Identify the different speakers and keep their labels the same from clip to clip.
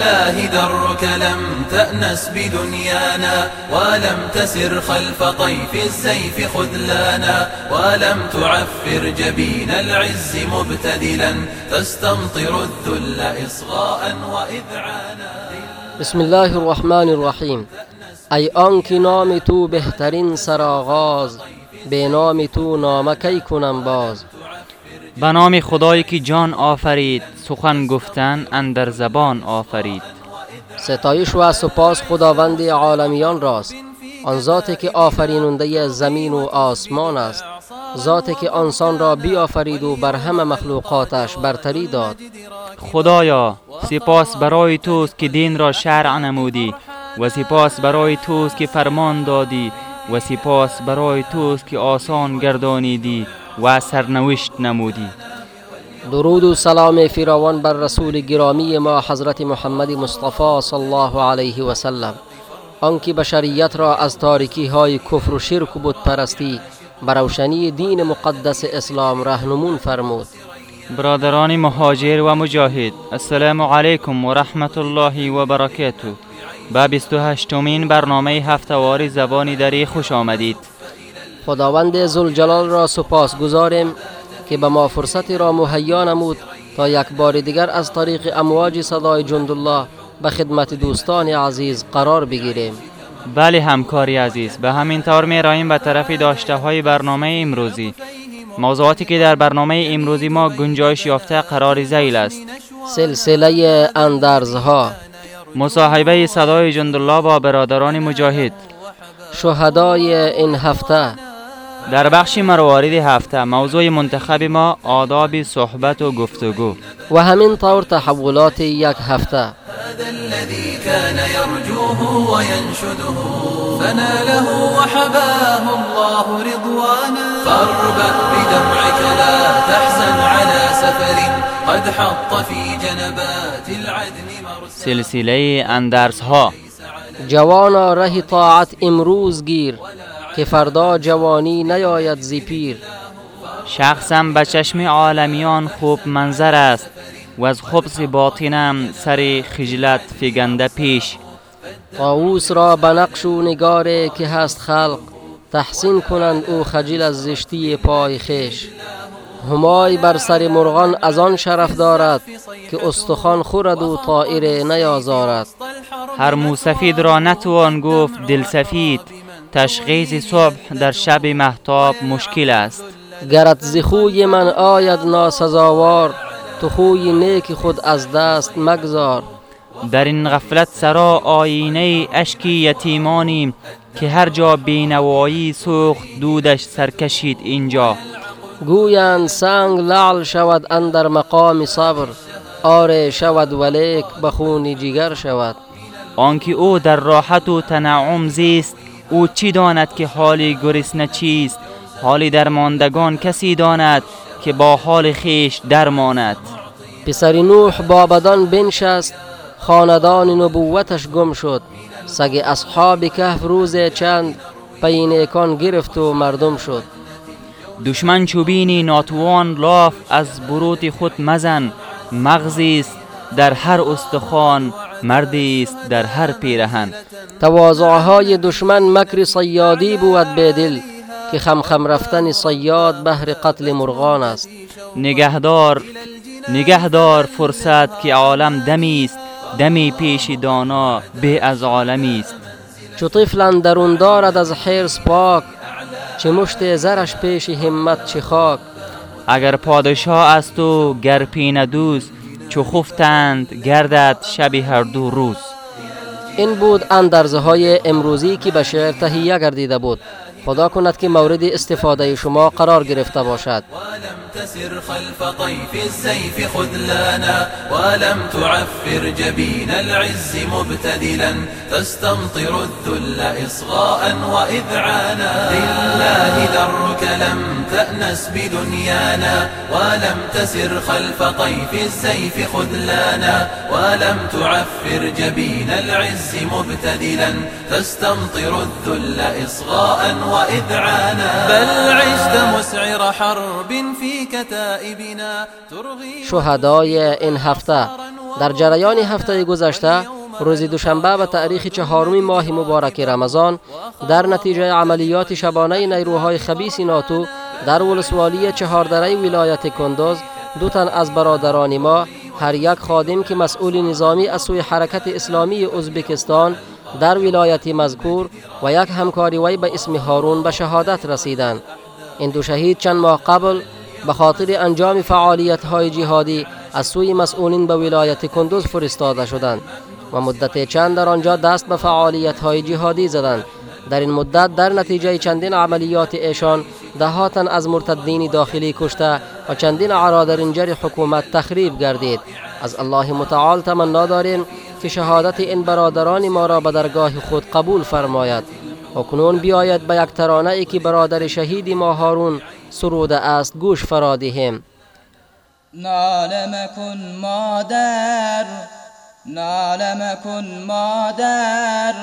Speaker 1: لله درك لم تأنس بدنيانا ولم تسر خلف طيف السيف خذلانا ولم تعفر جبين العز مبتدلا تستمطر الذل إصغاء وإذعانا
Speaker 2: بسم الله الرحمن الرحیم ای آنکه نام تو بهترین سرآغاز به نام تو نامه کی کنم باز.
Speaker 3: به نام خدایی که جان آفرید سخن گفتن اندر زبان آفرید.
Speaker 2: ستایش و سپاس خداوند عالمیان راست. آن ذاتی که آفریننده زمین و آسمان است ذاتی که انسان را بیافرید و بر همه مخلوقاتش برتری داد.
Speaker 3: خدایا سپاس برای توست که دین را شرع نمودی و سپاس برای توست که فرمان دادی و سپاس برای توست که آسان گردانیدی. و سرنوشت نمودی.
Speaker 2: درود و سلام فراوان بر رسول گرامی ما حضرت محمد مصطفی صلی الله علیه و سلم آنکه بشریت را از تاریکی های کفر و شرک و بت پرستی بر روشنی دین مقدس اسلام رهنمون فرمود.
Speaker 3: برادران مهاجر و مجاهد السلام علیکم و رحمت الله و برکاته. به 28 مین برنامه هفتواری زبانی دری خوش آمدید.
Speaker 2: خداوند زلجلال را سپاس گذاریم که به ما فرصتی را مهیا نمود تا یک بار دیگر از طریق امواج صدای جندالله به خدمت دوستان عزیز قرار بگیریم.
Speaker 3: بله همکاری عزیز به همین طور می راییم به طرف داشته های برنامه امروزی. موضوعاتی که در برنامه امروزی ما گنجایش یافته قرار زیل است.
Speaker 2: سلسله اندرزها.
Speaker 3: مصاحبه صدای جندالله با برادران مجاهد.
Speaker 2: شهدای این هفته.
Speaker 3: در بخش مروارید هفته موضوع منتخب ما آداب صحبت و گفتگو.
Speaker 2: و همین طور تحولات یک هفته.
Speaker 1: هذا الذي كان يرجوه وينشده فناله وحباه الله رضوانا. فاربأ بدمعك لا تحزن على سفر قد حط في جنبات العدن مرسلا.
Speaker 3: سلسله اندرس ها
Speaker 2: جوانا ره طاعت امروز گیر. که فردا جوانی نیاید زی پیر.
Speaker 3: شخصم به چشم عالمیان خوب منظر است و از خبث باطنم سر خجلت فگنده پیش.
Speaker 2: طاووس را به نقش و نگاره که هست خلق تحسین کنند او خجل از زشتی پای خیش. همای بر سر مرغان از آن شرف دارد که استخوان خورد و طائر نیازارد.
Speaker 3: هر موسفید را نتوان گفت دل سفید. تشخیص صبح در شب محتاب مشکل است.
Speaker 2: گرت ز خوی من آید ناسزاوار تو خوی نیک خود از دست مگذار.
Speaker 3: در این غفلت سرا آینه اشکی یتیمانیم که هر جا بینوایی سوخت دودش سرکشید اینجا.
Speaker 2: گویند سنگ لعل شود اندر مقام صبر آره شود ولیک به خون جگر شود.
Speaker 3: آنکه او در راحت و تنعم زیست او چی داند که حال گرسنه چیست؟ حال درماندگان کسی داند که با حال خیش درماند.
Speaker 2: پسر نوح با بدان بنشست خاندان نبوتش گم شد. سگ اصحاب کهف روز چند پی نیکان گرفت و مردم شد.
Speaker 3: دشمن چوبینی ناتوان لاف از بروت خود مزن. مغزی است در هر استخوان مردی است در هر پیرهن.
Speaker 2: تواضعهای دشمن مکر صیادی بود به دل که خم خم رفتن صیاد بهر قتل مرغان است.
Speaker 3: نگهدار نگهدار فرصت که عالم دمی است دمی پیش دانا به از عالمی است.
Speaker 2: چو طفل درون دارد از حرص پاک چه مشت زرش پیش همت چه خاک.
Speaker 3: اگر پادشاه است و گر پینه دوز چو خفتند گردد شبی هر دو روز.
Speaker 2: این بود اندرزه های امروزی که به شعر تهیه گردیده بود. خدا کند که مورد استفاده شما قرار گرفته باشد.
Speaker 1: ولم تسر خلف طيف السيف خذلانا ولم تعفر جبين العز مبتدلا تستمطر الذل إصغاء وإذعانا. لله درك لم تأنس بدنيانا ولم تسر خلف طيف السيف خذلانا ولم تعفر جبين العز مبتدلا تستمطر الذل إصغاء وإذعانا. بل عشت مسعر حرب في كتائبنا ترغي
Speaker 2: شهدای این هفته. در جریان هفته گذشته روز دوشنبه به تاریخ چهارم ماه مبارک رمضان در نتیجه عملیات شبانه نیروهای خبیس ناتو در ولسوالی چهاردره ولایت کندوز دو تن از برادران ما هر یک خادم که مسئول نظامی از سوی حرکت اسلامی ازبکستان در ولایت مذکور و یک همکاری وی به اسم هارون به شهادت رسیدند این دو شهید چند ماه قبل به خاطر انجام فعالیت های جهادی از سوی مسئولین به ولایت کندوز فرستاده شدند و مدت چند در آنجا دست به فعالیت های جهادی زدند در این مدت در نتیجه چندین عملیات ایشان دهاتن از مرتدین داخلی کشته و چندین عرادرنجر حکومت تخریب گردید از الله متعال تمنا داریم که شهادت این برادران ما را به درگاه خود قبول فرماید. و کنون بیاید به یک ترانه ای که برادر شهید ما هارون سروده است گوش فرادیم
Speaker 4: ناله مکن مادر ناله مکن مادر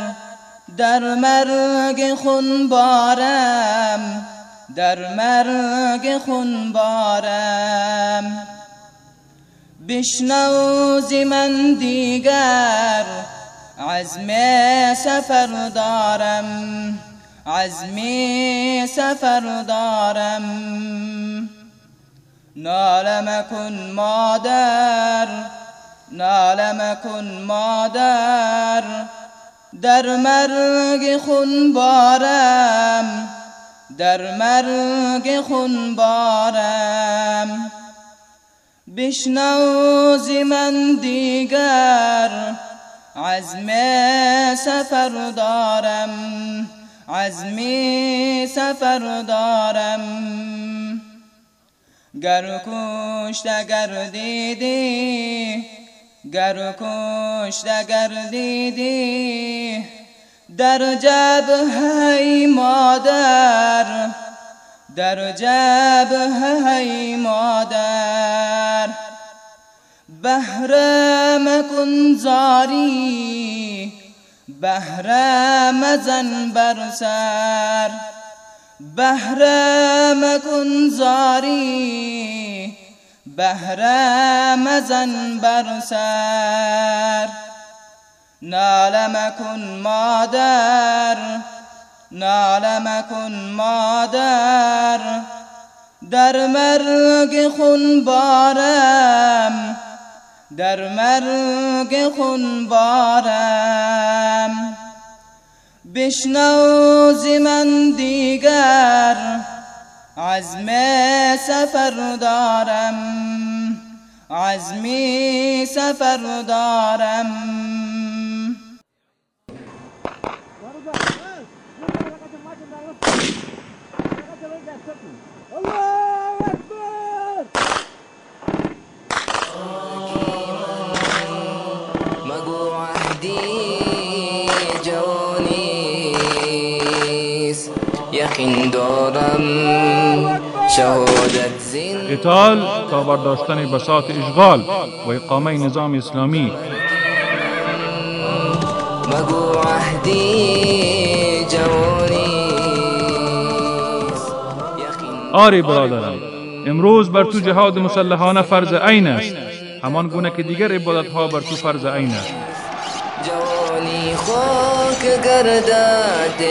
Speaker 4: در مرگ خون بارم در مرگ خون بارم. بشنو من دیگر. عزم سفر دارم. عزمی سفر دارم. نالم کن مادر. نالم کن مادر. در مرگ خون بارم. در مرگ خون بارم. بشنو من دیگر. عزم سفر دارم عزمی سفر دارم. گر کشت اگر دیدی گر کشت اگر دیدی. در جبهه مادر در جبهه مادر بهره مکن زاری بهره مزن بر سر بهره مکن زاری بهره مزن بر سر. نال مکن مادر نال مکن مادر در مرگ خون بارم در مرگ خون بارم. بشنو من دیگر عزم سفر دارم عزمی سفر دارم.
Speaker 5: یقین دارم شهادت زین.
Speaker 6: قتال تا برداشتن بساط اشغال و اقامه نظام اسلامی.
Speaker 5: مگو عهدی جوانی
Speaker 6: آری برادرم امروز بر تو جهاد مسلحانه فرض عین است. همان گونه که دیگر عبادت ها بر تو فرض عین است.
Speaker 5: جوانی خاک گردد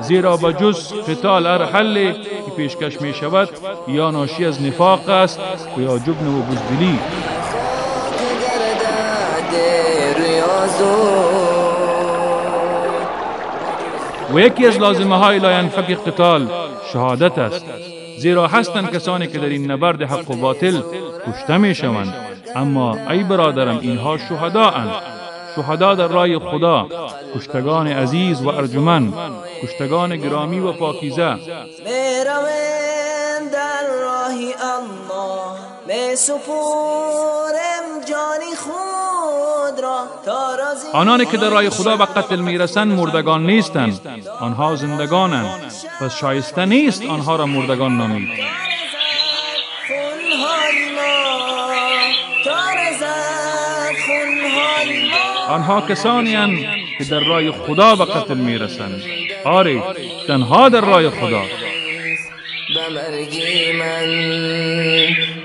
Speaker 6: زیرا به جز قتال هر راه حل که پیشکش می شود یا ناشی از نفاق است و یا جبن و بزدلی. و یکی از لازمه های لاینفک قتال شهادت است. زیرا هستند کسانی که در این نبرد حق و باطل کشته می شوند اما ای برادرم اینها شهدا اند شهدا در رای خدا کشتگان عزیز و ارجمن کشتگان گرامی و پاکیزه.
Speaker 5: در راه الله می
Speaker 6: آنانی که در راه خدا به قتل می‌رسند مردگان نیستند. آنها زندگانند. پس شایسته نیست آنها را مردگان نامید آنها کسانی هستند که در راه خدا به قتل می‌رسند. آری تنها در راه خدا.
Speaker 5: من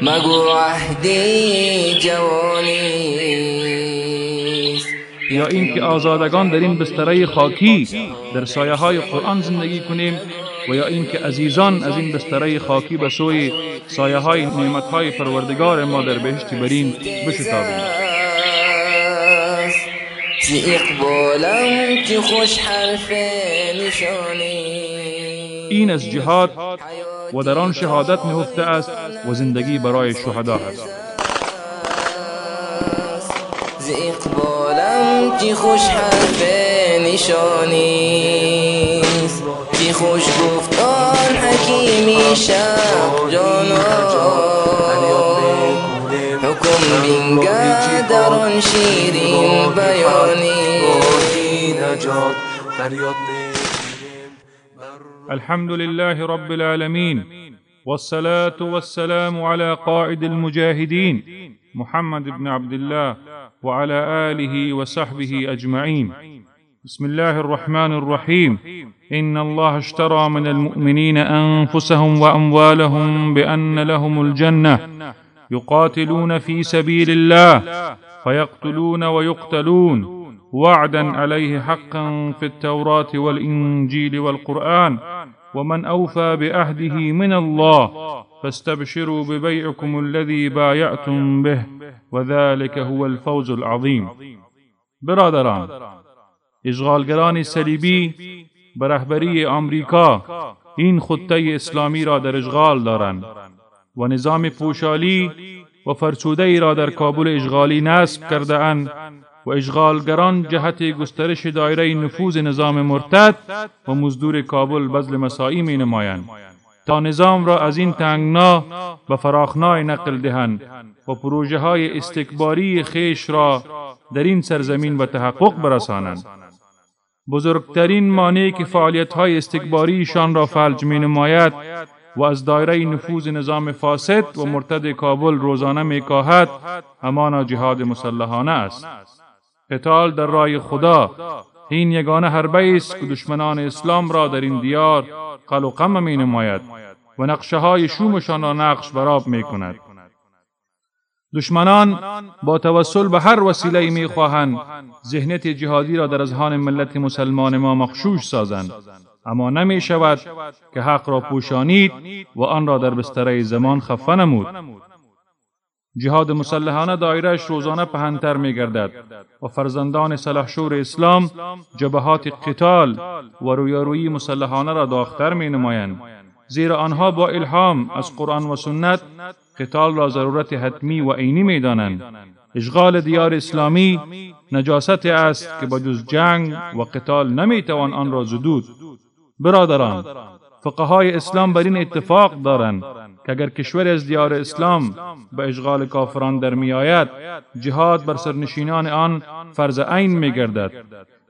Speaker 5: مگو عهدی جوانی.
Speaker 6: یا اینکه آزادگان در این بستره خاکی در سایه های قرآن زندگی کنیم و یا اینکه عزیزان از این بستره خاکی به سوی سایه های نعمت های پروردگار ما در بهشت برین بشتابیم. این از جهاد و در آن شهادت نهفته است و زندگی برای شهدا است
Speaker 5: که خوش حرف نشانی که خوش گفتان حکیمی شب جانا حکم بینگه در آن شیرین بیانی
Speaker 6: الحمد لله رب العالمين والصلاة والسلام على قائد المجاهدين محمد بن عبد الله وعلى آله وصحبه أجمعين. بسم الله الرحمن الرحيم. إن الله اشترى من المؤمنين أنفسهم وأموالهم بأن لهم الجنة. يقاتلون في سبيل الله فيقتلون ويقتلون. وعدا عليه حقا في التوراة والإنجيل والقرآن. ومن أوفى بعهده من الله فاستبشروا ببيعكم الذي بايعتم به وذلك هو الفوز العظيم. برادران اشغالگران صلیبی به رهبری آمریکا این خطه اسلامی را در اشغال دارند و نظام پوشالی و فرسوده ای را در کابل اشغالی نصب کرده اند و اشغالگران جهت گسترش دایره نفوذ نظام مرتد و مزدور کابل بذل مساعی می نمایند تا نظام را از این تنگنا به فراخنای نقل دهند و پروژه های استکباری خیش را در این سرزمین به تحقق برسانند. بزرگترین مانعی که فعالیت های استکباریشان را فلج می نماید و از دایره نفوذ نظام فاسد و مرتد کابل روزانه می کاهد همانا جهاد مسلحانه است. قتال در رای خدا. این یگانه حربه است که دشمنان اسلام را در این دیار قل و قم می نماید و نقشه های شومشان را نقش براب می کند. دشمنان با توسل به هر وسیله می خواهند ذهنیت جهادی را در اذهان ملت مسلمان ما مخشوش سازند. اما نمی شود که حق را پوشانید و آن را در بستره زمان خفه نمود. جهاد مسلحانه دایرش روزانه پهنتر می گردد و فرزندان سلحشور اسلام جبهات قتال و رویارویی مسلحانه را داختر می نمایند زیرا آنها با الهام از قرآن و سنت قتال را ضرورت حتمی و عینی می دانند اشغال دیار اسلامی نجاست است که با جز جنگ و قتال نمی توان آن را زدود. برادران فقهای اسلام بر این اتفاق دارند. که اگر کشور از دیار اسلام به اشغال کافران در می آید جهاد بر سرنشینان آن فرض عین می گردد.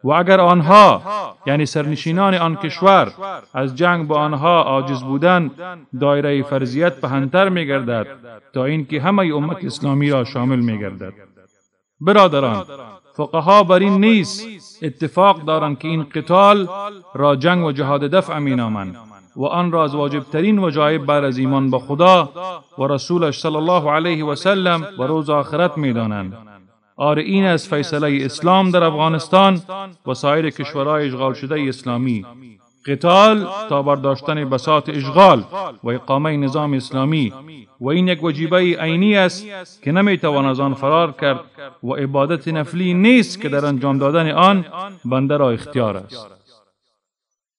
Speaker 6: و اگر آنها یعنی سرنشینان آن کشور از جنگ با آنها عاجز بودند دایره فرضیت پهنتر می گردد تا اینکه همه امت اسلامی را شامل می گردد. برادران فقها بر این نیز اتفاق دارند که این قتال را جنگ و جهاد دفع می نامند. و آن را از واجبترین وجایب بر از ایمان به خدا و رسولش صلی الله علیه و سلم و روز آخرت می دانند. آره این از فیصله اسلام در افغانستان و سایر کشورهای اشغال شده اسلامی. قتال تا برداشتن بساط اشغال و اقامه نظام اسلامی. و این یک وجیبه عینی است که نمی‌توان از آن فرار کرد و عبادت نفلی نیست که در انجام دادن آن بنده را اختیار است.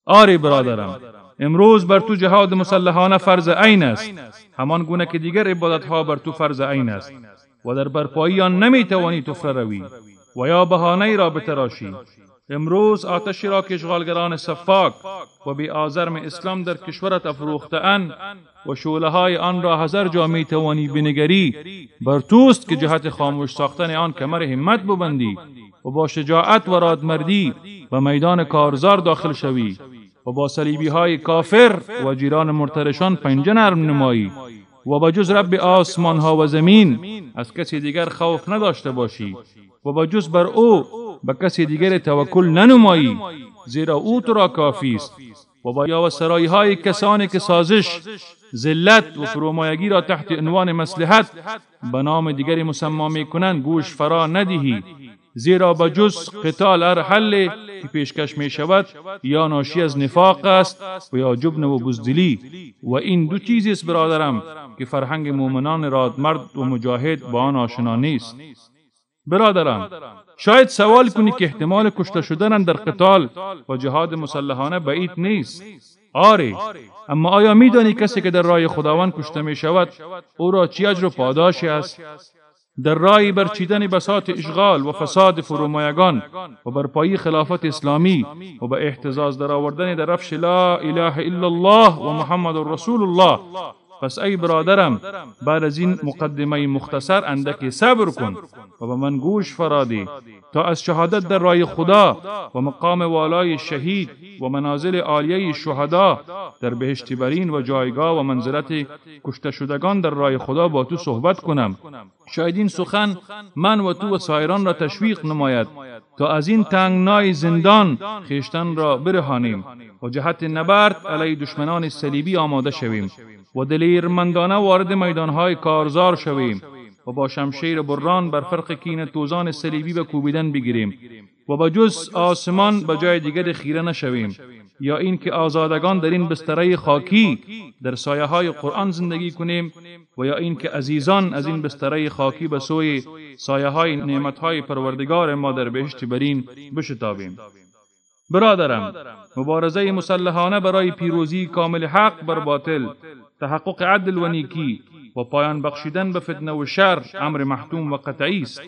Speaker 6: آری برادرم امروز بر تو جهاد مسلحانه فرض عین است. همان گونه که دیگر عبادت ها بر تو فرض عین است. و در برپایی آن نمی‌توانی تفره روی و یا بهانه را بتراشی. امروز آتشی را که اشغالگران صفاک و بی آزرم اسلام در کشورت افروخته ان و شوله های آن را هزار جا می توانی بنگری بر توست که جهت خاموش ساختن آن کمر همت ببندی و با شجاعت و رادمردی و میدان کارزار داخل شوی. و با صلیبی های کافر و جیران مرترشان پنجه نرم نمایی و با جز رب آسمان ها و زمین از کسی دیگر خوف نداشته باشی و با جز بر او به کسی دیگر توکل ننمایی زیرا او تو را کافی است و با یا و سرایی های کسانی که سازش ذلت و فرومایگی را تحت عنوان مسلحت به نام دیگری مسما می کنند گوش فرا ندهی. زیرا به جز قتال هر حل که پیشکش می شود یا ناشی از نفاق است و یا جبن و بزدلی. و این دو چیزی است برادرم که فرهنگ مؤمنان رادمرد و مجاهد با آن آشنا نیست. برادرم شاید سوال کنی که احتمال کشته شدن در قتال و جهاد مسلحانه بعید نیست. آری اما آیا میدانی کسی که در راه خداوند کشته می شود او را چی اجر و پاداشی است؟ در رای برچیدن بساط اشغال و فساد فرومایگان و برپایی خلافت اسلامی و به احتزاز در آوردن در رفش لا اله الا الله و محمد رسول الله پس ای برادرم بعد از این مقدمه مختصر اندکی صبر کن و به من گوش فرادی تا از شهادت در رای خدا و مقام والای شهید و منازل عالیه شهدا در بهشت برین و جایگاه و منزلت کشته شدگان در رای خدا با تو صحبت کنم. شاید این سخن من و تو و سایران را تشویق نماید تا از این تنگنای زندان خیشتن را برهانیم و جهت نبرد علیه دشمنان صلیبی آماده شویم. و دلیرمندانه وارد میدانهای کارزار شویم و با شمشیر بران بر فرق کین توزان صلیبی به کوبیدن بگیریم و با جز آسمان به جای دیگر خیره نشویم یا اینکه آزادگان در این بستره خاکی در سایه های قرآن زندگی کنیم و یا اینکه عزیزان از این بستره خاکی به سوی سایه های نعمت های پروردگار ما در بهشت برین بشتابیم. برادرم مبارزه مسلحانه برای پیروزی کامل حق بر باطل تحقق عدل و نیکی و پایان بخشیدن به فتنه و شر امر محتوم و قطعی است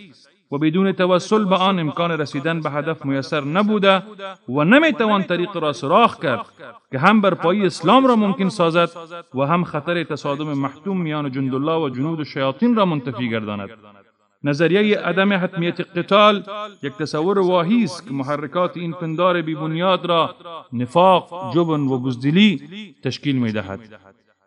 Speaker 6: و بدون توسل به آن امکان رسیدن به هدف میسر نبوده و نمی‌توان طریق را سراخ کرد که هم بر پای اسلام را ممکن سازد و هم خطر تصادم محتوم میان جندالله و جنود شیاطین را منتفی گرداند نظریه عدم حتمیت قتال یک تصور واهی است که محرکات این پندار بی بنیاد را نفاق، جبن و بزدلی تشکیل می دهد.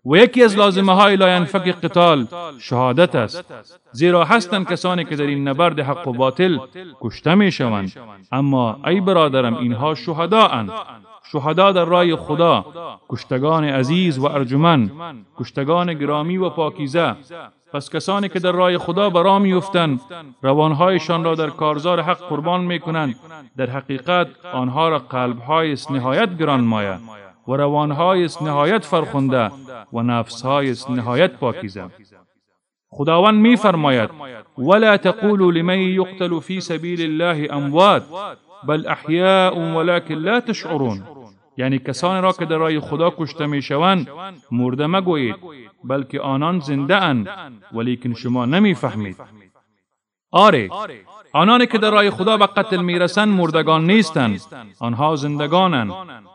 Speaker 6: و یکی از لازمه های لا ینفک قتال شهادت است. زیرا هستند کسانی که در این نبرد حق و باطل کشته می شوند اما ای برادرم اینها شهدااند شهدا در رای خدا کشتگان عزیز و ارجمن کشتگان گرامی و پاکیزه. پس کسانی که در رای خدا برا میفتند روانهایشان را در کارزار حق قربان می کنند در حقیقت آنها را قلبهای نهایت گران مایه و روانهای نهایت فرخنده و نفسهای نهایت پاکیزه. خداوند می فرماید ولا تقولوا لمن يقتل في سبيل الله اموات بل احیاء ولكن لا تشعرون. یعنی کسانی را که در راه خدا کشته می شوند مرده مگویید بلکه آنان زنده اند ولیکن شما نمی فهمید آره آنانی که در راه خدا به قتل می‌رسند مردگان نیستند. آنها زندگانند.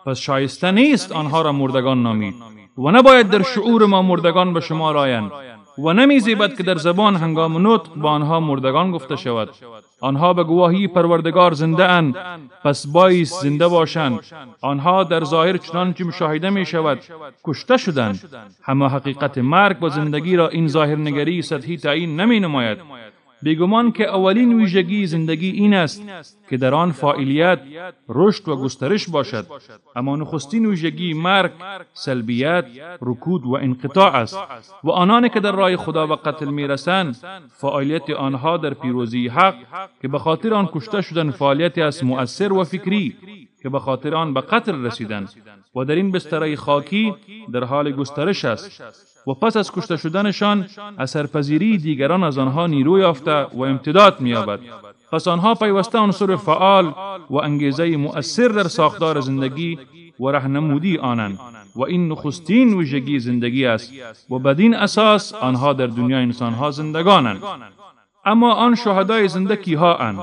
Speaker 6: پس شایسته نیست آنها را مردگان نامید. و نباید در شعور ما مردگان به شما رایند. و نمیزیبد که در زبان هنگام نطق با آنها مردگان گفته شود. آنها به گواهی پروردگار زنده اند. پس بایست زنده باشند. آنها در ظاهر چنانچه مشاهده می شود. کشته شدند. همه حقیقت مرگ و زندگی را این ظاهر نگری سطحی تعیین نمی نماید. بیگمان که اولین ویژگی زندگی این است که در آن فاعلیت رشد و گسترش باشد. اما نخستین ویژگی مرگ سلبیت رکود و انقطاع است و آنانی که در راه خدا و قتل می‌رسند فعالیت آنها در پیروزی حق که به خاطر آن کشته شدن فعالیتی است مؤثر و فکری که به خاطر آن به قتل رسیدند و در این بستره خاکی در حال گسترش است. و پس از کشته شدنشان اثرپذیری دیگران از آنها نیرو یافته و امتداد مییابد. پس آنها پیوسته عنصر فعال و انگیزه مؤثر در ساختار زندگی و رهنمودی آنند و این نخستین ویژگی زندگی است. و بدین اساس آنها در دنیا انسانها زندگانند. اما آن شهدای زنده کیها اند.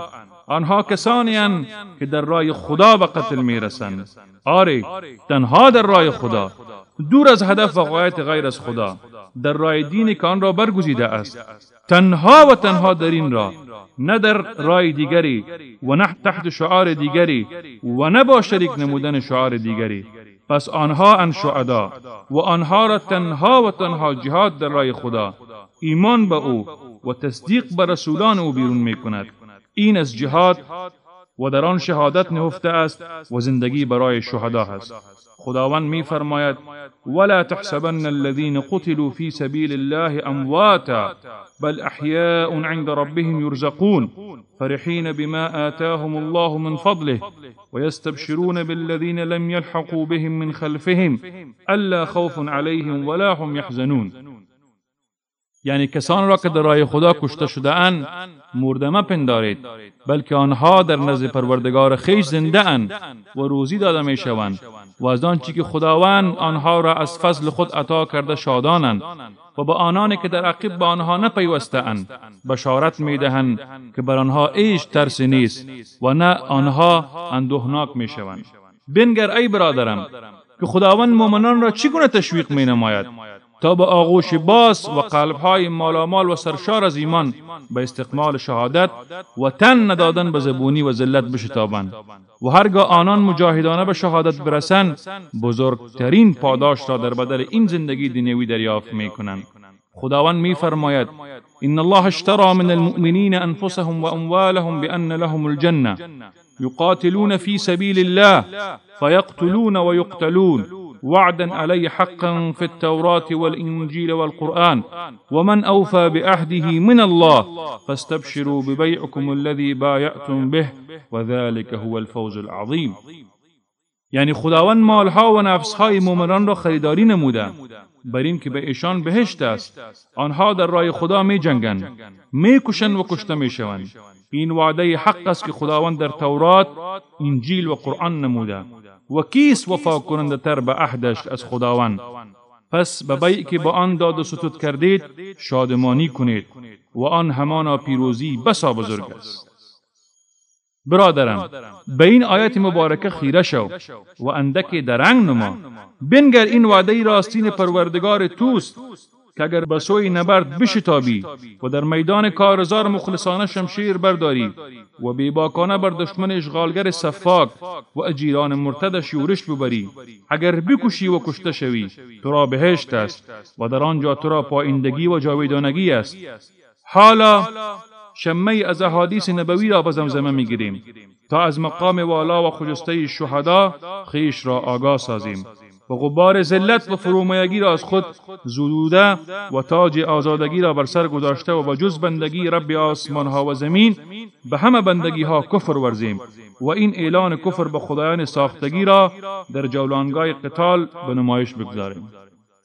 Speaker 6: آنها کسانی اند که در راه خدا به قتل می‌رسند. آری تنها در راه خدا. دور از هدف و غایت غیر از خدا در راه دینی که آن را برگزیده است. تنها و تنها در این راه نه در راه دیگری و نه تحت شعار دیگری و نه با شریک نمودن شعار دیگری. پس آنها ان شعدا و آنها را تنها و تنها جهاد در راه خدا. ایمان به او و تصدیق به رسولان او بیرون می کند این از جهاد و در آن شهادت نهفته است و زندگی برای شهدا هست خداوند می فرماید ولا تحسبن الذين قتلوا في سبيل الله امواتا بل احياء عند ربهم يرزقون فرحين بما آتاهم الله من فضله ويستبشرون بالذين لم يلحقوا بهم من خلفهم ألا خوف عليهم ولا هم يحزنون یعنی کسان را که در راه خدا کشته شده اند مرده مپندارید بلکه آنها در نزد پروردگار خیش زنده اند و روزی داده می شوند و از آنچه که خداوند آنها را از فضل خود عطا کرده شادانند و به آنانی که در عقب به آنها نپیوسته اند بشارت می دهند که بر آنها ایش ترس نیست و نه آنها اندوهناک می شوند بنگر ای برادرم که خداوند مؤمنان را چگونه تشویق می نماید تا به آغوش باز و قلبهای مالامال و سرشار از ایمان به استقمال شهادت و تن ندادن به زبونی و ذلت بشتابند و هرگاه آنان مجاهدانه به شهادت برسند بزرگترین پاداش را در بدل این زندگی دنیوی دریافت می کنند خداوند می فرماید ان الله اشترى من المؤمنین انفسهم و اموالهم بان لهم الجنه يقاتلون في سبيل الله فيقتلون ويقتلون وعدا عليه حقا في التوراة والإنجيل والقرآن. ومن أوفى بعهده من الله فاستبشروا ببيعكم الذي بايعتم به وذلك هو الفوز العظيم. یعنی خداوند مالها و نفسهای مؤمنان را خریداری نموده بر این که به ایشان بهشت است. آنها در راه خدا می جنگند می کشند و کشته می شوند این وعده حق است که خداوند در تورات انجیل و قرآن نموده. و کیست وفا کننده تر به عهدش از خداوند؟ پس به بیعی که با آن داد و ستود کردید شادمانی کنید و آن همانا پیروزی بسا بزرگ است. برادرم به این آیت مبارکه خیره شو و اندک درنگ نما. بنگر این وعده راستین پروردگار توست که اگر به سوی نبرد بشتابی و در میدان کارزار مخلصانه شمشیر برداری و بیباکانه بر دشمن اشغالگر صفاک و اجیران مرتدش یورش ببری اگر بکشی و کشته شوی تو را بهشت است و در آنجا تو را پایندگی و جاویدانگی است. حالا شمه از احادیث نبوی را به زمزمه می‌گیریم تا از مقام والا و خجسته شهدا خیش را آگاه سازیم. و غبار ذلت و فرومیگی را از خود زدوده و تاج آزادگی را بر سر گذاشته و با جز بندگی رب آسمان ها و زمین به همه بندگی ها کفر ورزیم و این اعلان کفر به خدایان ساختگی را در جولانگاه قتال به نمایش بگذاریم.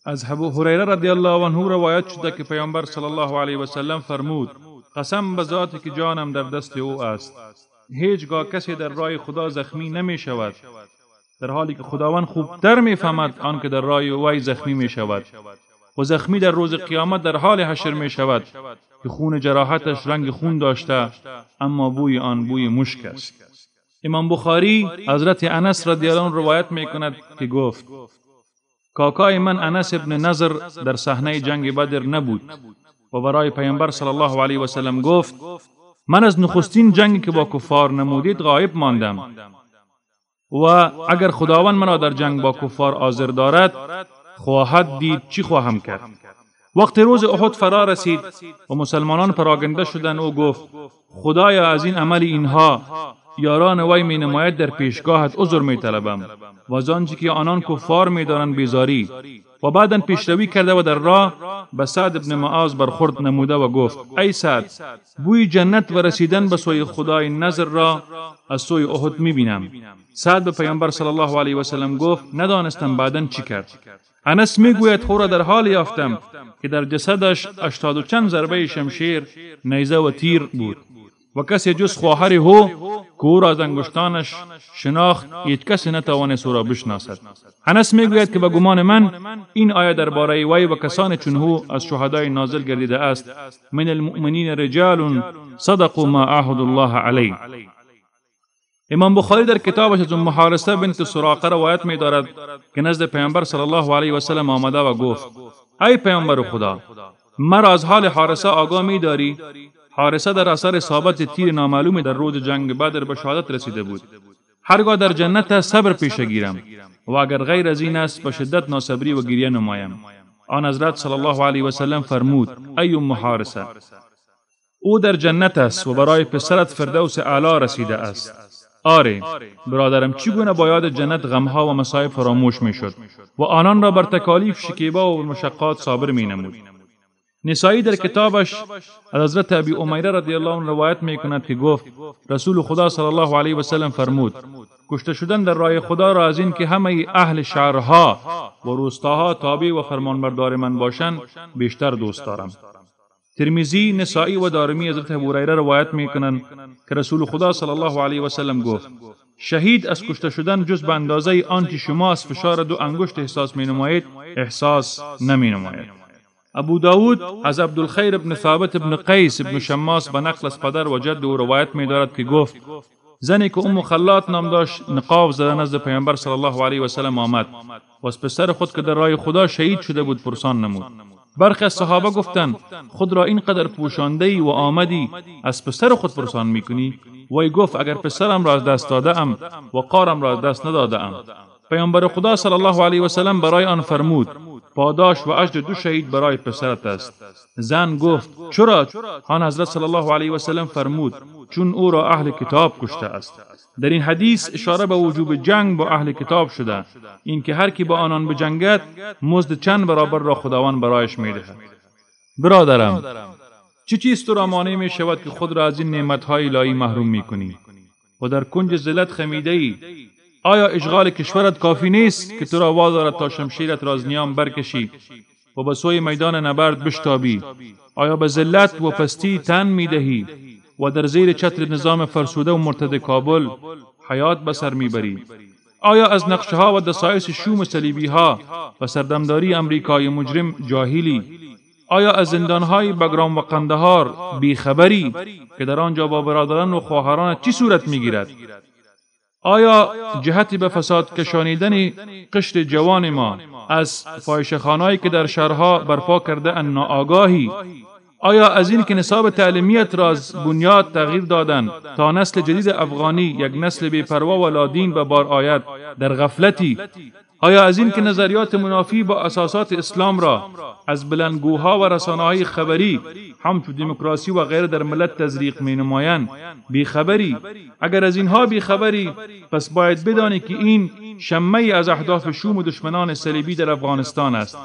Speaker 6: از ابو هریره رضی الله عنه روایت شده که پیامبر صلی الله علیه و سلم فرمود قسم به ذاتی که جانم در دست او است. هیچگاه کسی در راه خدا زخمی نمی شود در حالی که خداوند خوبتر می فهمد آن که در راه وی زخمی می شود و زخمی در روز قیامت در حال حشر می شود که خون جراحتش رنگ خون داشته اما بوی آن بوی مشک است. امام بخاری حضرت انس رضی الله عنه روایت می کند که گفت کاکای من انس ابن نظر در صحنه جنگ بدر نبود و برای پیامبر صلی الله علیه و سلم گفت من از نخستین جنگی که با کفار نمودید غایب ماندم. و اگر خداوند مرا در جنگ با کفار حاضر دارد خواهد دید چی خواهم کرد. وقت روز احد فرا رسید و مسلمانان پراگنده شدند او گفت خدایا از این عمل اینها یاران وی می نماید در پیشگاهت عذر می طلبم. و از که آنان کفار می دارند بیزاری. و بعدا پیشروی کرده و در راه به سعد ابن معاذ برخورد نموده و گفت ای سعد بوی جنت و رسیدن به سوی خدای نظر را از سوی احد می بینم. سعد به پیامبر صلی الله علیه و سلم گفت ندانستم بعدا چی کرد. انس می گوید خورا در حال یافتم که در جسدش اشتاد و چند ضربه شمشیر نیزه و تیر بود. و کسی جز خواهر هو را از انگشتانش شناخت هیچ کسی نتوانست او را بشناسد. انس می‌گوید که به گمان من این آیه درباره وی و کسان چون هو از شهدای نازل گردیده است. من المؤمنین رجال صدقوا ما عهد الله علیه. امام بخاری در کتابش از ام حارثه بنت سراقه روایت می دارد که نزد پیامبر صلی الله علیه و سلم آمده و گفت ای پیامبر خدا مرا از حال حارثه آگاه می داری حارثه در اثر اصابت تیر نامعلومی در روز جنگ بدر به شهادت رسیده بود. هرگاه در جنت صبر پیشه گیرم و اگر غیر از این است به شدت ناصبری و گریه نمایم. آن حضرت صلی الله علیه و سلم فرمود ای ام حارثه او در جنت است و برای پسرت فردوس اعلی رسیده است. آره برادرم چگونه با یاد جنت غمها و مصائب فراموش می شد و آنان را بر تکالیف شکیبا و مشقات صابر می نسایی در کتابش از حضرت ابی امیره رضی الله عنه روایت می کند که گفت رسول خدا صلی الله علیه و سلم فرمود کشته شدن در راه خدا را از این که همه اهل شهرها و روستاها تابع و فرمانبردار من باشند بیشتر دوست دارم. ترمیزی نسائی و دارمی حضرت ابو هریره روایت می کنند که رسول خدا صلی الله علیه و سلم گفت شهید از کشته شدن جز به اندازه آنچه شما از فشار دو انگشت احساس می نمایید احساس نمی نماید ابو داود از عبدالخیر ابن ثابت ابن قیس ابن شماس به نقل از پدر و جد او روایت می دارد که گفت زنی که ام خلات نام داشت نقاب زده نزد پیامبر صلی الله علیه و سلم آمد. و از پسر خود که در راه خدا شهید شده بود پرسان نمود. برخی از صحابه گفتند خود را اینقدر پوشانده ای و آمدی از پسر خود پرسان می‌کنی؟ وی گفت اگر پسرم را از دست داده ام و قارم را از دست نداده ام پیامبر خدا صلی الله علیه و سلم برای آن فرمود پاداش و اجر دو شهید برای پسرت است. زن گفت چرا؟ آن حضرت صلی الله علیه و سلم فرمود چون او را اهل کتاب کشته است. در این حدیث اشاره به وجوب جنگ با اهل کتاب شده. اینکه هر کی با آنان بجنگد مزد چند برابر را خداوند برایش می‌دهد. برادرم چه چیز تو را مانع می شود که خود را از این نعمتهای الهی محروم می کنی و در کنج ذلت خمیده ای آیا اشغال کشورت کافی نیست که تو را وادارد تا شمشیرت را از نیام برکشی و به سوی میدان نبرد بشتابی؟ آیا به ذلت و پستی تن می دهی و در زیر چتر نظام فرسوده و مرتد کابل حیات به سر می‌بری؟ آیا از نقشه ها و دسایس شوم صلیبی ها و سردمداری امریکای مجرم جاهلی؟ آیا از زندان های بگرام و قندهار بیخبری که در آنجا با برادران و خواهران چی صورت می‌گیرد؟ آیا جهتی به فساد کشانیدن قشر جوان ما از فایشخانهایی که در شهرها برپا کرده ان آگاهی آیا از این که نصاب تعلیمیت را از بنیاد تغییر دادن تا نسل جدید افغانی یک نسل بیپروا و لادین به بار آید در غفلتی آیا از این که نظریات منافی با اساسات اسلام را از بلندگوها و رسانه خبری همچون دموکراسی و غیر در ملت تزریق می نمایند بیخبری. اگر از اینها بیخبری پس باید بدانی که این شمه از اهداف شوم و دشمنان صلیبی در افغانستان است.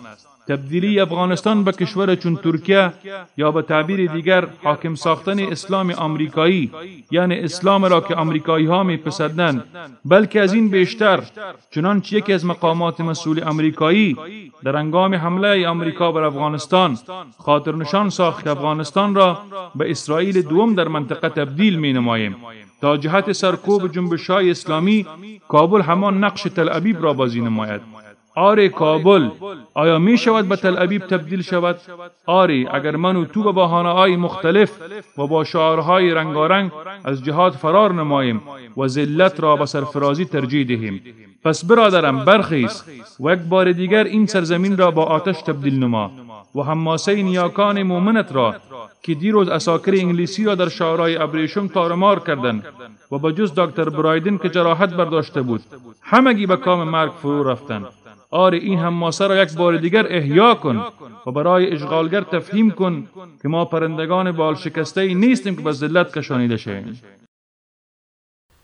Speaker 6: تبدیلی افغانستان به کشور چون ترکیه یا به تعبیر دیگر حاکم ساختن اسلام آمریکایی یعنی اسلام را که آمریکایی ها می پسندند بلکه از این بیشتر چنانچه یکی از مقامات مسئول آمریکایی در انگام حمله آمریکا بر افغانستان خاطر نشان ساخت افغانستان را به اسرائیل دوم در منطقه تبدیل می نماییم. تا جهت سرکوب جنبش های اسلامی کابل همان نقش تل را بازی نماید. آره کابل. آیا می شود به تل ابیب تبدیل شود؟ آره اگر من و تو به بحانه های مختلف و با شعارهای رنگارنگ از جهاد فرار نماییم و ذلت را به سرفرازی ترجیح دهیم. پس برادرم برخیز و یک بار دیگر این سرزمین را با آتش تبدیل نما و حماسه نیاکان مومنت را که دیروز اساکر انگلیسی را در شعارهای ابریشم تارمار کردند و به جز دکتر برایدن که جراحت برداشته بود. همگی به کام مرگ فرو رفتند. آره این حماسه را یک بار دیگر احیا کن و برای اشغالگر تفهیم کن که ما پرندگان بال شکسته ای نیستیم که به ذلت کشانیده شویم.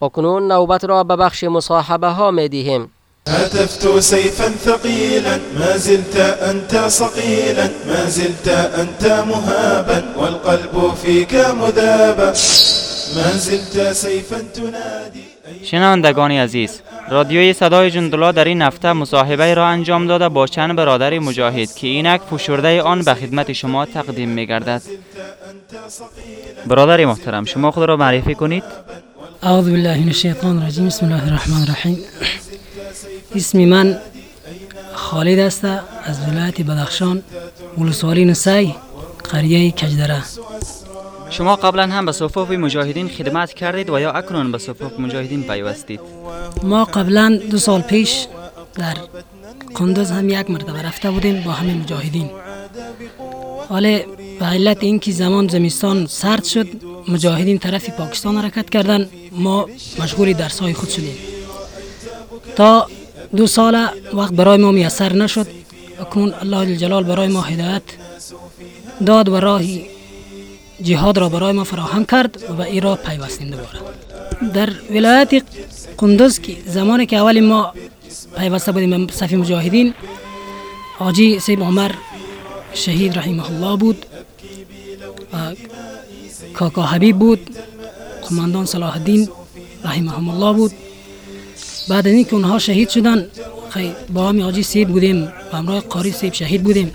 Speaker 2: اکنون نوبت را به بخش مصاحبه ها می دهیم
Speaker 7: هتفت سيفا ثقيلا ما زلت أنت صقيلا ما زلت أنت مهابا والقلب فيك مذابا ما زلت سيفا تنادي
Speaker 3: شنوندگان عزیز رادیوی صدای جندلا در این هفته مصاحبه را انجام داده با چند برادر مجاهد که اینک فشرده آن به خدمت شما تقدیم می گردد برادر محترم شما خود را معرفی کنید.
Speaker 8: اعوذ بالله من الشیطان الرجیم. بسم الله الرحمن الرحیم. اسم من خالد است از ولایت بدخشان ولسوالی نسای قریه کجدره.
Speaker 3: شما قبلا هم به صفوف مجاهدین خدمت کردید و یا اکنون به صفوف مجاهدین پیوستید؟
Speaker 8: ما قبلا دو سال پیش در قندوز هم یک مرتبه رفته بودیم با همه مجاهدین. حالا به علت اینکه زمان زمستان سرد شد مجاهدین طرف پاکستان حرکت کردن ما مشغول درس های خود شدیم. تا دو سال وقت برای ما میسر نشد اکنون الله جلال برای ما هدایت داد و راهی جهاد را برای ما فراهم کرد و ای را پیوستیم دوباره در ولایت قندوز که زمانی که اول ما پیوسته بودیم به صف مجاهدین حاجی سیب عمر شهید رحمه الله بود و کاکا حبیب بود قماندان صلاح الدین رحمه الله بود. بعد از اینکه اونها شهید شدن خی با هم حاجی سیب بودیم و همراه قاری سیب شهید بودیم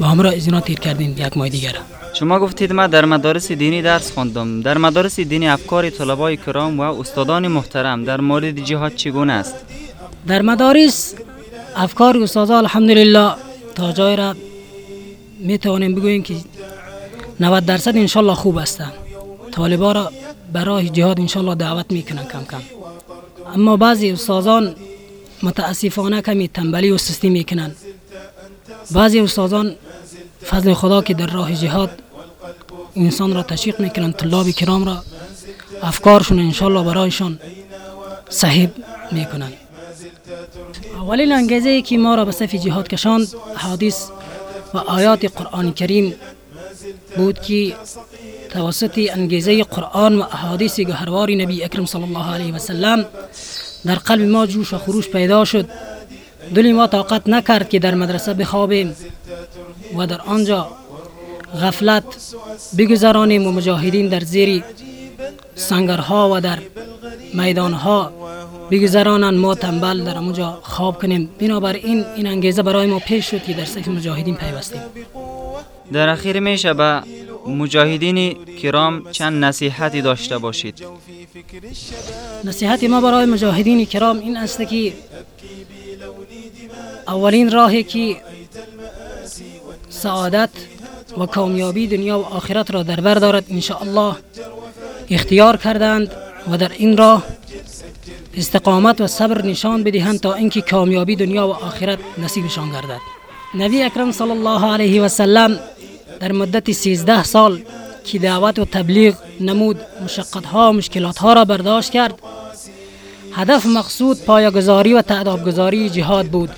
Speaker 8: و همراه از اینا تیر کردیم یک ماه دیگر.
Speaker 3: شما گفتید ما در مدارس دینی درس خواندم. در مدارس دینی افکار طلبای کرام و استادان محترم در مورد جهاد چگونه است؟
Speaker 8: در مدارس افکار استادا الحمدلله تا جای را می توانیم بگوییم که 90 درصد انشالله خوب هستند طالبا را برای جهاد انشالله دعوت می‌کنن کم کم. اما بعضی استادان متاسفانه کمی تنبلی و سستی می‌کنن. بعضی استادان فضل خدا که در راه جهاد انسان را تشویق می‌کنن طلاب کرام را افکارشون انشالله برایشان صحیح می‌کنن اولین انگیزه که ما را به صف جهاد کشاند حدیث و آیات قرآن کریم بود که توسط انگیزه قرآن و احادیث گهروار نبی اکرم صلی الله علیه و سلم در قلب ما جوش و خروش پیدا شد. دل ما طاقت نکرد که در مدرسه بخوابیم و در آنجا غفلت بگذرانیم و مجاهدین در زیر سنگرها و در میدانها بگذرانند ما تنبل در آنجا خواب کنیم. بنابراین این انگیزه برای ما پیش شد که در صف مجاهدین پیوستیم.
Speaker 3: در اخیر میشه به مجاهدین کرام چند نصیحتی داشته باشید.
Speaker 8: نصیحت ما برای مجاهدین کرام این است که اولین راهی که سعادت و کامیابی دنیا و آخرت را در بر دارد ان الله اختیار کردند و در این راه استقامت و صبر نشان بدهند تا اینکه کامیابی دنیا و آخرت نصیبشان گردد. نبی اکرم صلی الله علیه و سلم در مدت 13 سال که دعوت و تبلیغ نمود مشقت ها و مشکلات ها را برداشت کرد. هدف مقصود پایگذاری و تعدابگذاری جهاد بود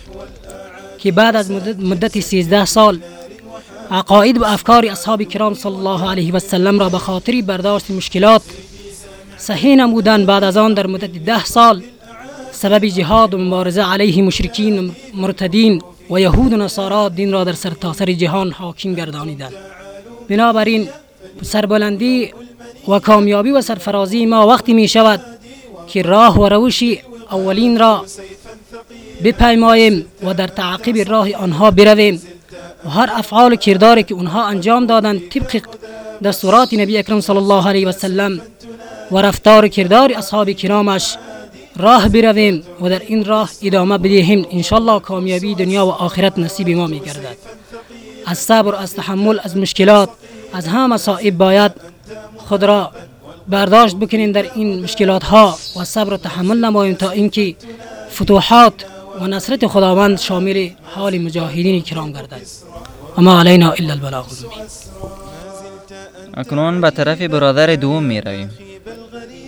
Speaker 8: که بعد از مدت 13 سال عقاید و افکار اصحاب کرام صلی الله علیه و سلم را به خاطر برداشت مشکلات صحیح نمودن بعد از آن در مدت ده سال سبب جهاد و مبارزه علیه مشرکین مرتدین و یهود و نصارا دین را در سرتاسر جهان حاکم گردانیدند. بنابراین سربلندی و کامیابی و سرفرازی ما وقتی می شود که راه و روش اولین را بپیماییم و در تعقیب راه آنها برویم و هر افعال و کرداری که اونها انجام دادند طبق دستورات نبی اکرم صلی الله علیه و سلم و رفتار و کردار اصحاب کرامش راه برویم و در این راه ادامه بدهیم. انشالله کامیابی دنیا و آخرت نصیب ما می گردد از صبر از تحمل از مشکلات از همه مصائب باید خود را برداشت بکنیم در این مشکلات ها و صبر و تحمل نماییم تا اینکه فتوحات و نصرت خداوند شامل حال مجاهدین کرام گردد. و ما علینا الا البلاغ المبین.
Speaker 3: اکنون به طرف برادر دوم می رویم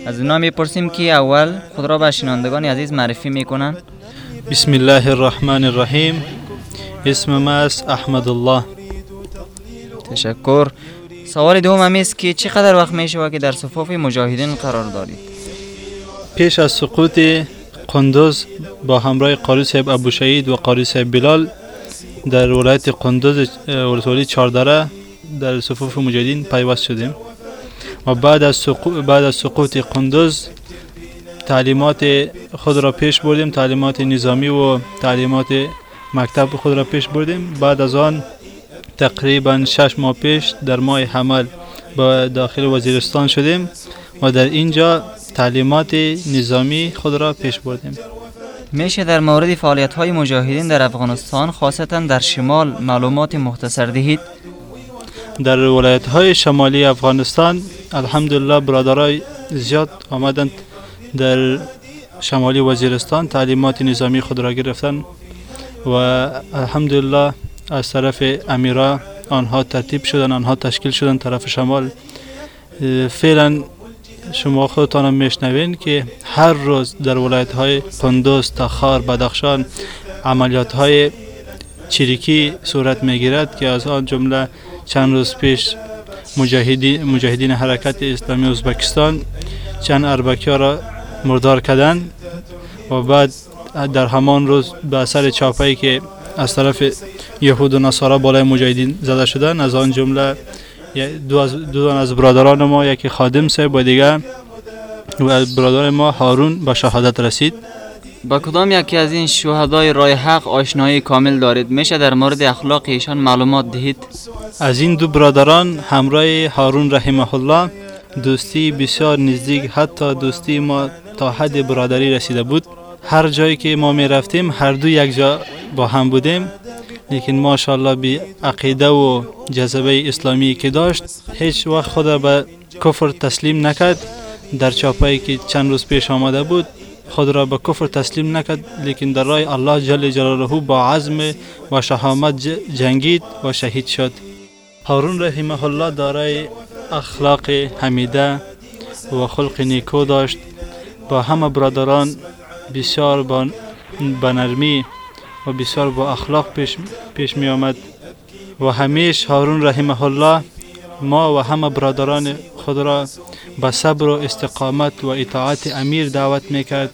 Speaker 3: از اونا می‌پرسیم که اول خود را به شنوندگان عزیز معرفی می‌کنن
Speaker 9: بسم الله الرحمن الرحیم. اسم ما است احمد الله
Speaker 3: تشکر. سوال دوم هم است که چقدر وقت میشه که در صفوف مجاهدین قرار دارید؟
Speaker 9: پیش از سقوط قندوز با همراه قاری صاحب ابو شهید و قاری صاحب بلال در ولایت قندوز ولسوالی چاردره در صفوف مجاهدین پیوست شدیم. و بعد از سقوط, بعد از سقوط قندوز تعلیمات خود را پیش بردیم تعلیمات نظامی و تعلیمات مکتب خود را پیش بردیم. بعد از آن تقریبا شش ماه پیش در ماه حمل با داخل وزیرستان شدیم و در اینجا تعلیمات نظامی خود را پیش بردیم.
Speaker 3: میشه در مورد فعالیت های مجاهدین در افغانستان خاصتا در شمال معلومات مختصر دهید؟
Speaker 9: در ولایت های شمالی افغانستان الحمدلله برادرای زیاد آمدند در شمالی وزیرستان تعلیمات نظامی خود را گرفتن و الحمدلله از طرف امیرا آنها ترتیب شدن آنها تشکیل شدن طرف شمال. فعلا شما خودتان میشنوین که هر روز در ولایت های قندوز، تخار، بدخشان عملیات های چریکی صورت می‌گیرد که از آن جمله چند روز پیش مجاهدین, مجاهدین حرکت اسلامی ازبکستان چند اربکی را مردار کردن و بعد در همان روز به اثر چاپایی که از طرف یهود و نصارا بالای مجاهدین زده شدن. از آن جمله دو از, دو از برادران ما یکی خادم صاحب و دیگه و برادر ما هارون به شهادت رسید.
Speaker 3: با کدام یکی از این شهدای رای حق آشنایی کامل دارید؟ میشه در مورد اخلاق ایشان معلومات دهید؟
Speaker 9: از این دو برادران همراه هارون رحمه الله دوستی بسیار نزدیک حتی دوستی ما تا حد برادری رسیده بود. هر جایی که ما می رفتیم هر دو یک جا با هم بودیم. لیکن ماشاءالله بی عقیده و جذبه اسلامی که داشت هیچ وقت خود به کفر تسلیم نکرد. در چاپایی که چند روز پیش آمده بود خود را به کفر تسلیم نکرد لیکن در راه الله جل جلاله با عزم و شهامت جنگید و شهید شد. هارون رحمه الله دارای اخلاق حمیده و خلق نیکو داشت. با همه برادران بسیار با نرمی و بسیار با اخلاق پیش, پیش می آمد و همیش هارون رحمه الله ما و همه برادران خود را به صبر و استقامت و اطاعت امیر دعوت می‌کرد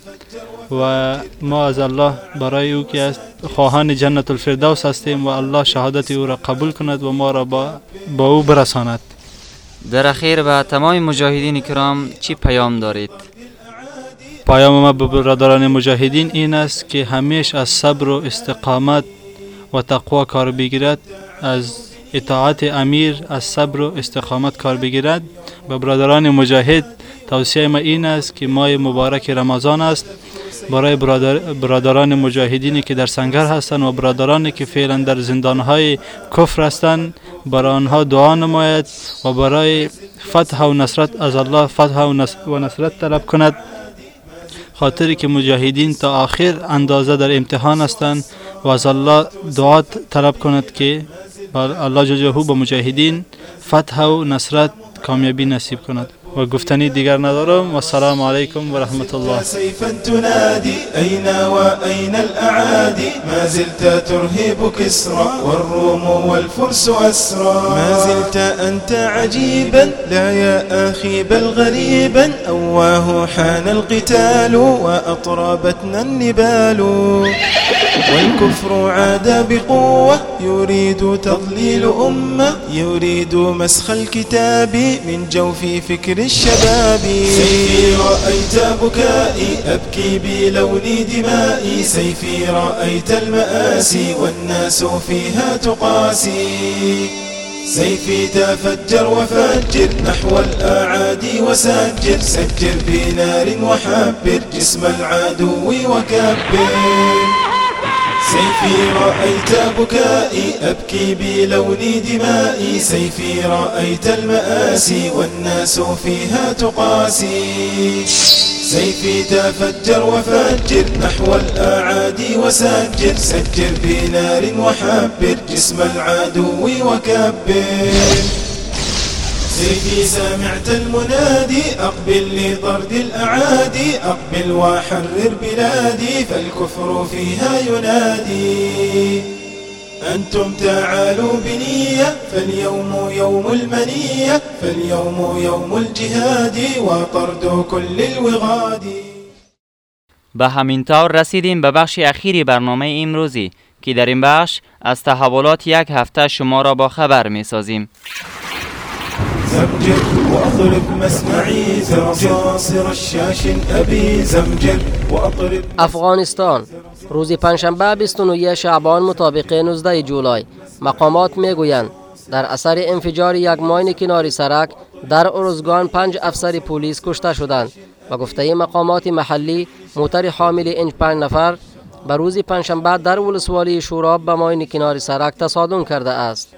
Speaker 9: و ما از الله برای او که است خواهان جنت الفردوس هستیم و الله شهادت او را قبول کند و ما را با, با او برساند
Speaker 3: در اخیر به تمام مجاهدین کرام چی پیام دارید؟
Speaker 9: پیام ما به برادران مجاهدین این است که همیش از صبر و استقامت و تقوا کار بگیرد از اطاعت امیر از صبر و استقامت کار بگیرد. به برادران مجاهد توصیه ما این است که ماه مبارک رمضان است. برای برادر برادران مجاهدینی که در سنگر هستند و برادرانی که فعلا در زندانهای کفر هستند برای آنها دعا نماید و برای فتح و نصرت از الله فتح و نصرت طلب کند. خاطری که مجاهدین تا آخر اندازه در امتحان هستند و از الله دعا طلب کند که الله جل جلاله به مجاهدین فتح و نصرت کامیابی نصیب کند. و گفتنی دیگر ندارم. و السلام علیکم و رحمت الله
Speaker 7: سيفا تنادي أين وأين الأعادي ما زلت ترهب كسرى والروم والفرس أسرى ما زلت أنت عجيبا لا يا أخي بل غريبا. أواه حان القتال وأطرابتنا النبال. والكفر عاد بقوة يريد تضليل أمة يريد مسخ الكتاب من جوف فكر الشباب. سيفي رأيت بكائي أبكي بلون دمائي. سيفي رأيت المآسي والناس فيها تقاسي. سيفي تفجر وفجر نحو الأعادي وسجر. سجر بنار وحبر جسم العدو وكبر. سيفي رأيت بكائي أبكي بلون دمائي. سيفي رأيت المآسي والناس فيها تقاسي. سيفي تفجر وفجر نحو الأعادي وسجر. سجر بنار وحبر جسم العدو وكبر. سيدي سمعت المنادي أقبل لطرد الأعادي أقبل وحرر بلادي فالكفر فيها ينادي. أنتم تعالوا بنية فاليوم يوم المنية فاليوم يوم الجهاد وطرد كل الوغاد.
Speaker 3: به همین طور رسیدیم به بخش اخیری برنامه امروزی. که در این بخش از تحولات یک هفته شما را با خبر می سازیم.
Speaker 7: زمجر وأطرب مسمعي زرصاصر الشاش أبي زمجر وأطرب
Speaker 2: افغانستان روز پنجشنبه 29 شعبان مطابق 19 جولای. مقامات می‌گویند در اثر انفجار یک ماین کناری سرک در ارزگان پنج افسر پلیس کشته شدند. و گفته مقامات محلی موتر حامل این پنج نفر به روز پنجشنبه در ولسوالی شوراب به ماین کنار سرک تصادم کرده است.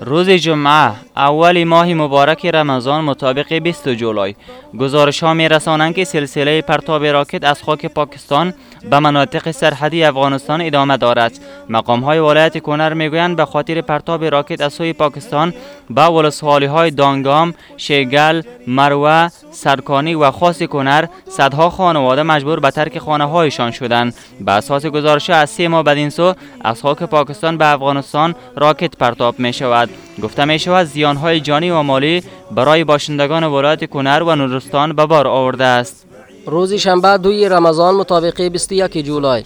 Speaker 3: روز جمعه اول ماه مبارک رمضان مطابق 20 جولای. گزارش ها می رسانند که سلسله پرتاب راکت از خاک پاکستان به مناطق سرحدی افغانستان ادامه دارد. مقام های ولایت کنر می گویند به خاطر پرتاب راکت از سوی پاکستان به ولسوالی های دانگام، شیگل، مروه، سرکانی و خاص کنر صدها خانواده مجبور به ترک خانه هایشان شدند. به اساس گزارش از سه ماه بدین سو از خاک پاکستان به افغانستان راکت پرتاب می شود گفته می شود زیان های جانی و مالی برای باشندگان ولایت کنر و نورستان به بار آورده است.
Speaker 2: روز شنبه دوی رمضان مطابق 21 جولای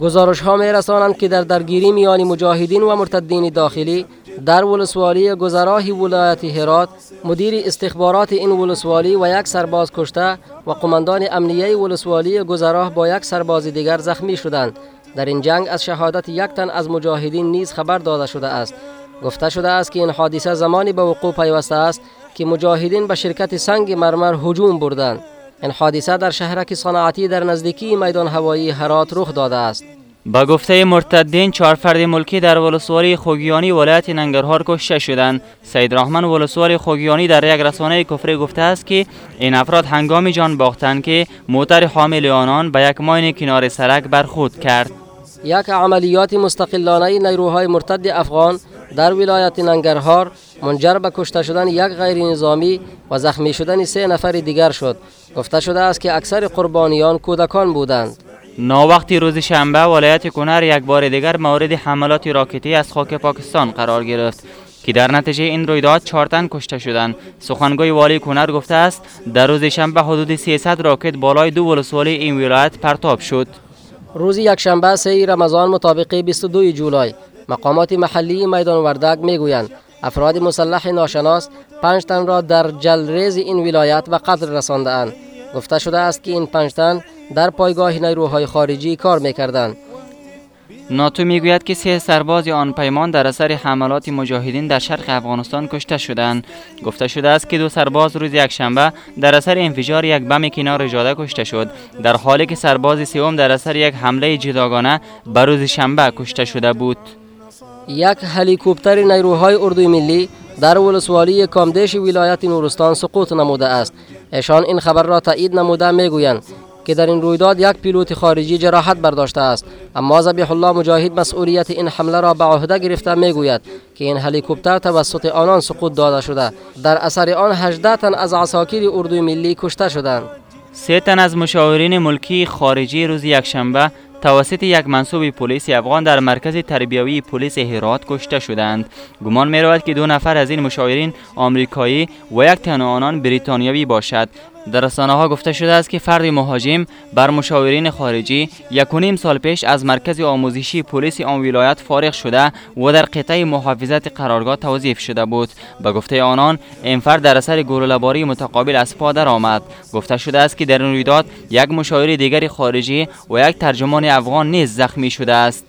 Speaker 2: گزارش ها می رسانند که در درگیری میان مجاهدین و مرتدین داخلی در ولسوالی گذراه ولایت هرات مدیر استخبارات این ولسوالی و یک سرباز کشته و قماندان امنیه ولسوالی گذراه با یک سرباز دیگر زخمی شدند. در این جنگ از شهادت یک تن از مجاهدین نیز خبر داده شده است. گفته شده است که این حادثه زمانی به وقوع پیوسته است که مجاهدین به شرکت سنگ مرمر هجوم بردند. این حادثه در شهرک صنعتی در نزدیکی میدان هوایی هرات رخ داده است.
Speaker 3: با گفته مرتدین چهار فرد ملکی در ولسوالی خوگیانی ولایت ننگرهار کشته شدند. سید رحمان ولسوالی خوگیانی در یک رسانه کفری گفته است که این افراد هنگامی جان باختند که موتر حامل آنان به یک ماین کنار سرک برخود کرد.
Speaker 2: یک عملیات مستقلانه نیروهای مرتد افغان در ولایت ننگرهار منجر به کشته شدن یک غیر نظامی و زخمی شدن سه نفر دیگر شد. گفته شده است که اکثر قربانیان کودکان بودند.
Speaker 3: وقتی روز شنبه ولایت کنر یک بار دیگر مورد حملات راکتی از خاک پاکستان قرار گرفت که در نتیجه این رویداد چهار تن کشته شدند سخنگوی والی کنر گفته است در روز شنبه حدود 300 راکت بالای دو ولسوالی این ولایت پرتاب شد.
Speaker 2: روز یک شنبه سه رمضان مطابق 22 جولای مقامات محلی میدان وردک می‌گویند افراد مسلح ناشناس پنج تن را در جلریز این ولایت و قتل رسانده اند. گفته شده است که این پنج تن در پایگاه نیروهای خارجی کار می‌کردند.
Speaker 3: ناتو می‌گوید که سه سرباز آن پیمان در اثر حملات مجاهدین در شرق افغانستان کشته شدند. گفته شده است که دو سرباز روز یکشنبه در اثر انفجار یک بم کنار جاده کشته شد. در حالی که سرباز سوم در اثر یک حمله جداگانه به روز شنبه کشته شده بود.
Speaker 2: یک هلیکوپتر نیروهای اردوی ملی در ولسوالی کامدش ولایت نورستان سقوط نموده است. ایشان این خبر را تایید نموده می‌گویند که در این رویداد یک پیلوت خارجی جراحت برداشته است. اما ذبیح الله مجاهد مسئولیت این حمله را به عهده گرفته می‌گوید که این هلیکوپتر توسط آنان سقوط داده شده. در اثر آن 18 تن از عساکر اردوی ملی کشته شدند.
Speaker 3: سه تن از مشاورین ملکی خارجی روز یکشنبه توسط یک منصوب پلیس افغان در مرکز تربیوی پلیس هرات کشته شدند. گمان می رود که دو نفر از این مشاورین آمریکایی و یک تن آنان بریتانیایی باشد. در رسانه ها گفته شده است که فرد مهاجم بر مشاورین خارجی یک و نیم سال پیش از مرکز آموزشی پلیس آن ولایت فارغ شده و در قطعه محافظت قرارگاه توظیف شده بود. به گفته آنان این فرد در اثر گلوله‌باری متقابل از پا آمد گفته شده است که در این رویداد یک مشاور دیگری خارجی و یک ترجمان افغان نیز زخمی شده است.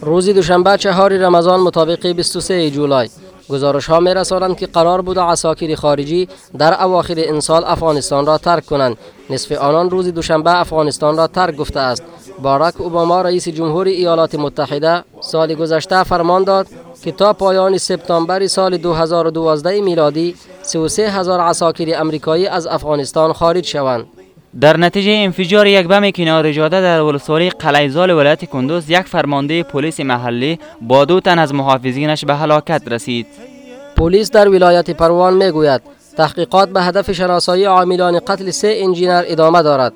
Speaker 2: روز دوشنبه چهار رمضان مطابق 23 جولای گزارش ها می رسانند که قرار بود عساکر خارجی در اواخر این سال افغانستان را ترک کنند. نصف آنان روز دوشنبه افغانستان را ترک گفته است. باراک اوباما رئیس جمهور ایالات متحده سال گذشته فرمان داد که تا پایان سپتامبر سال 2012 میلادی 33 هزار عساکر امریکایی از افغانستان خارج شوند.
Speaker 3: در نتیجه انفجار یک بم کنار جاده در ولسوالی قلعه زال ولایت کندوز یک فرمانده پلیس محلی با دو تن از محافظینش به هلاکت رسید.
Speaker 2: پلیس در ولایت پروان می‌گوید تحقیقات به هدف شناسایی عاملان قتل سه انجینر ادامه دارد.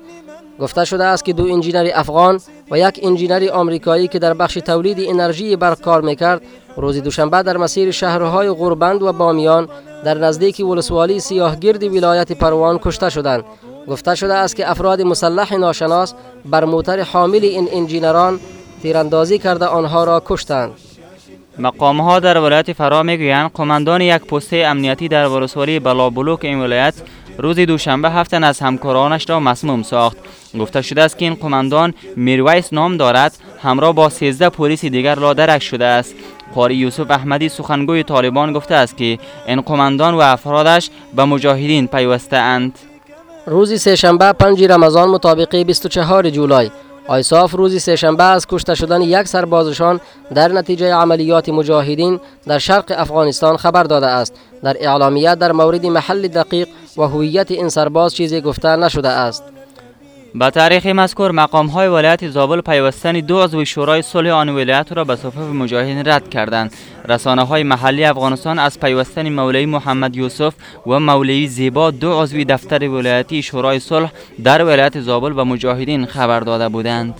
Speaker 2: گفته شده است که دو انجینر افغان و یک انجینر آمریکایی که در بخش تولید انرژی برق کار می‌کرد روز دوشنبه در مسیر شهرهای غربند و بامیان در نزدیک ولسوالی سیاهگرد ولایت پروان کشته شدند. گفته شده است که افراد مسلح ناشناس بر موتر حامل این انجینران تیراندازی کرده آنها را کشتند.
Speaker 3: مقام ها در ولایت فرا می‌گویند قماندان یک پسته امنیتی در ولسوالی بلابلوک این ولایت روز دوشنبه هفتن از همکارانش را مسموم ساخت. گفته شده است که این قماندان میرویس نام دارد همراه با 13 پلیس دیگر لادرک شده است. قاری یوسف احمدی سخنگوی طالبان گفته است که این قماندان و افرادش به مجاهدین پیوسته اند.
Speaker 2: روز سهشنبه 5 رمضان مطابق 24 جولای. آیساف روز سهشنبه از کشته شدن یک سربازشان در نتیجه عملیات مجاهدین در شرق افغانستان خبر داده است. در اعلامیه در مورد محل دقیق و هویت این سرباز چیزی گفته
Speaker 3: با تاریخ مذکور مقام های ولایت زابل پیوستن دو عضو شورای صلح آن ولایت را به صفوف مجاهدین رد کردند. رسانه های محلی افغانستان از پیوستن مولوی محمد یوسف و مولوی زیبا دو عضو دفتر ولایتی شورای صلح در ولایت زابل به مجاهدین خبر داده بودند.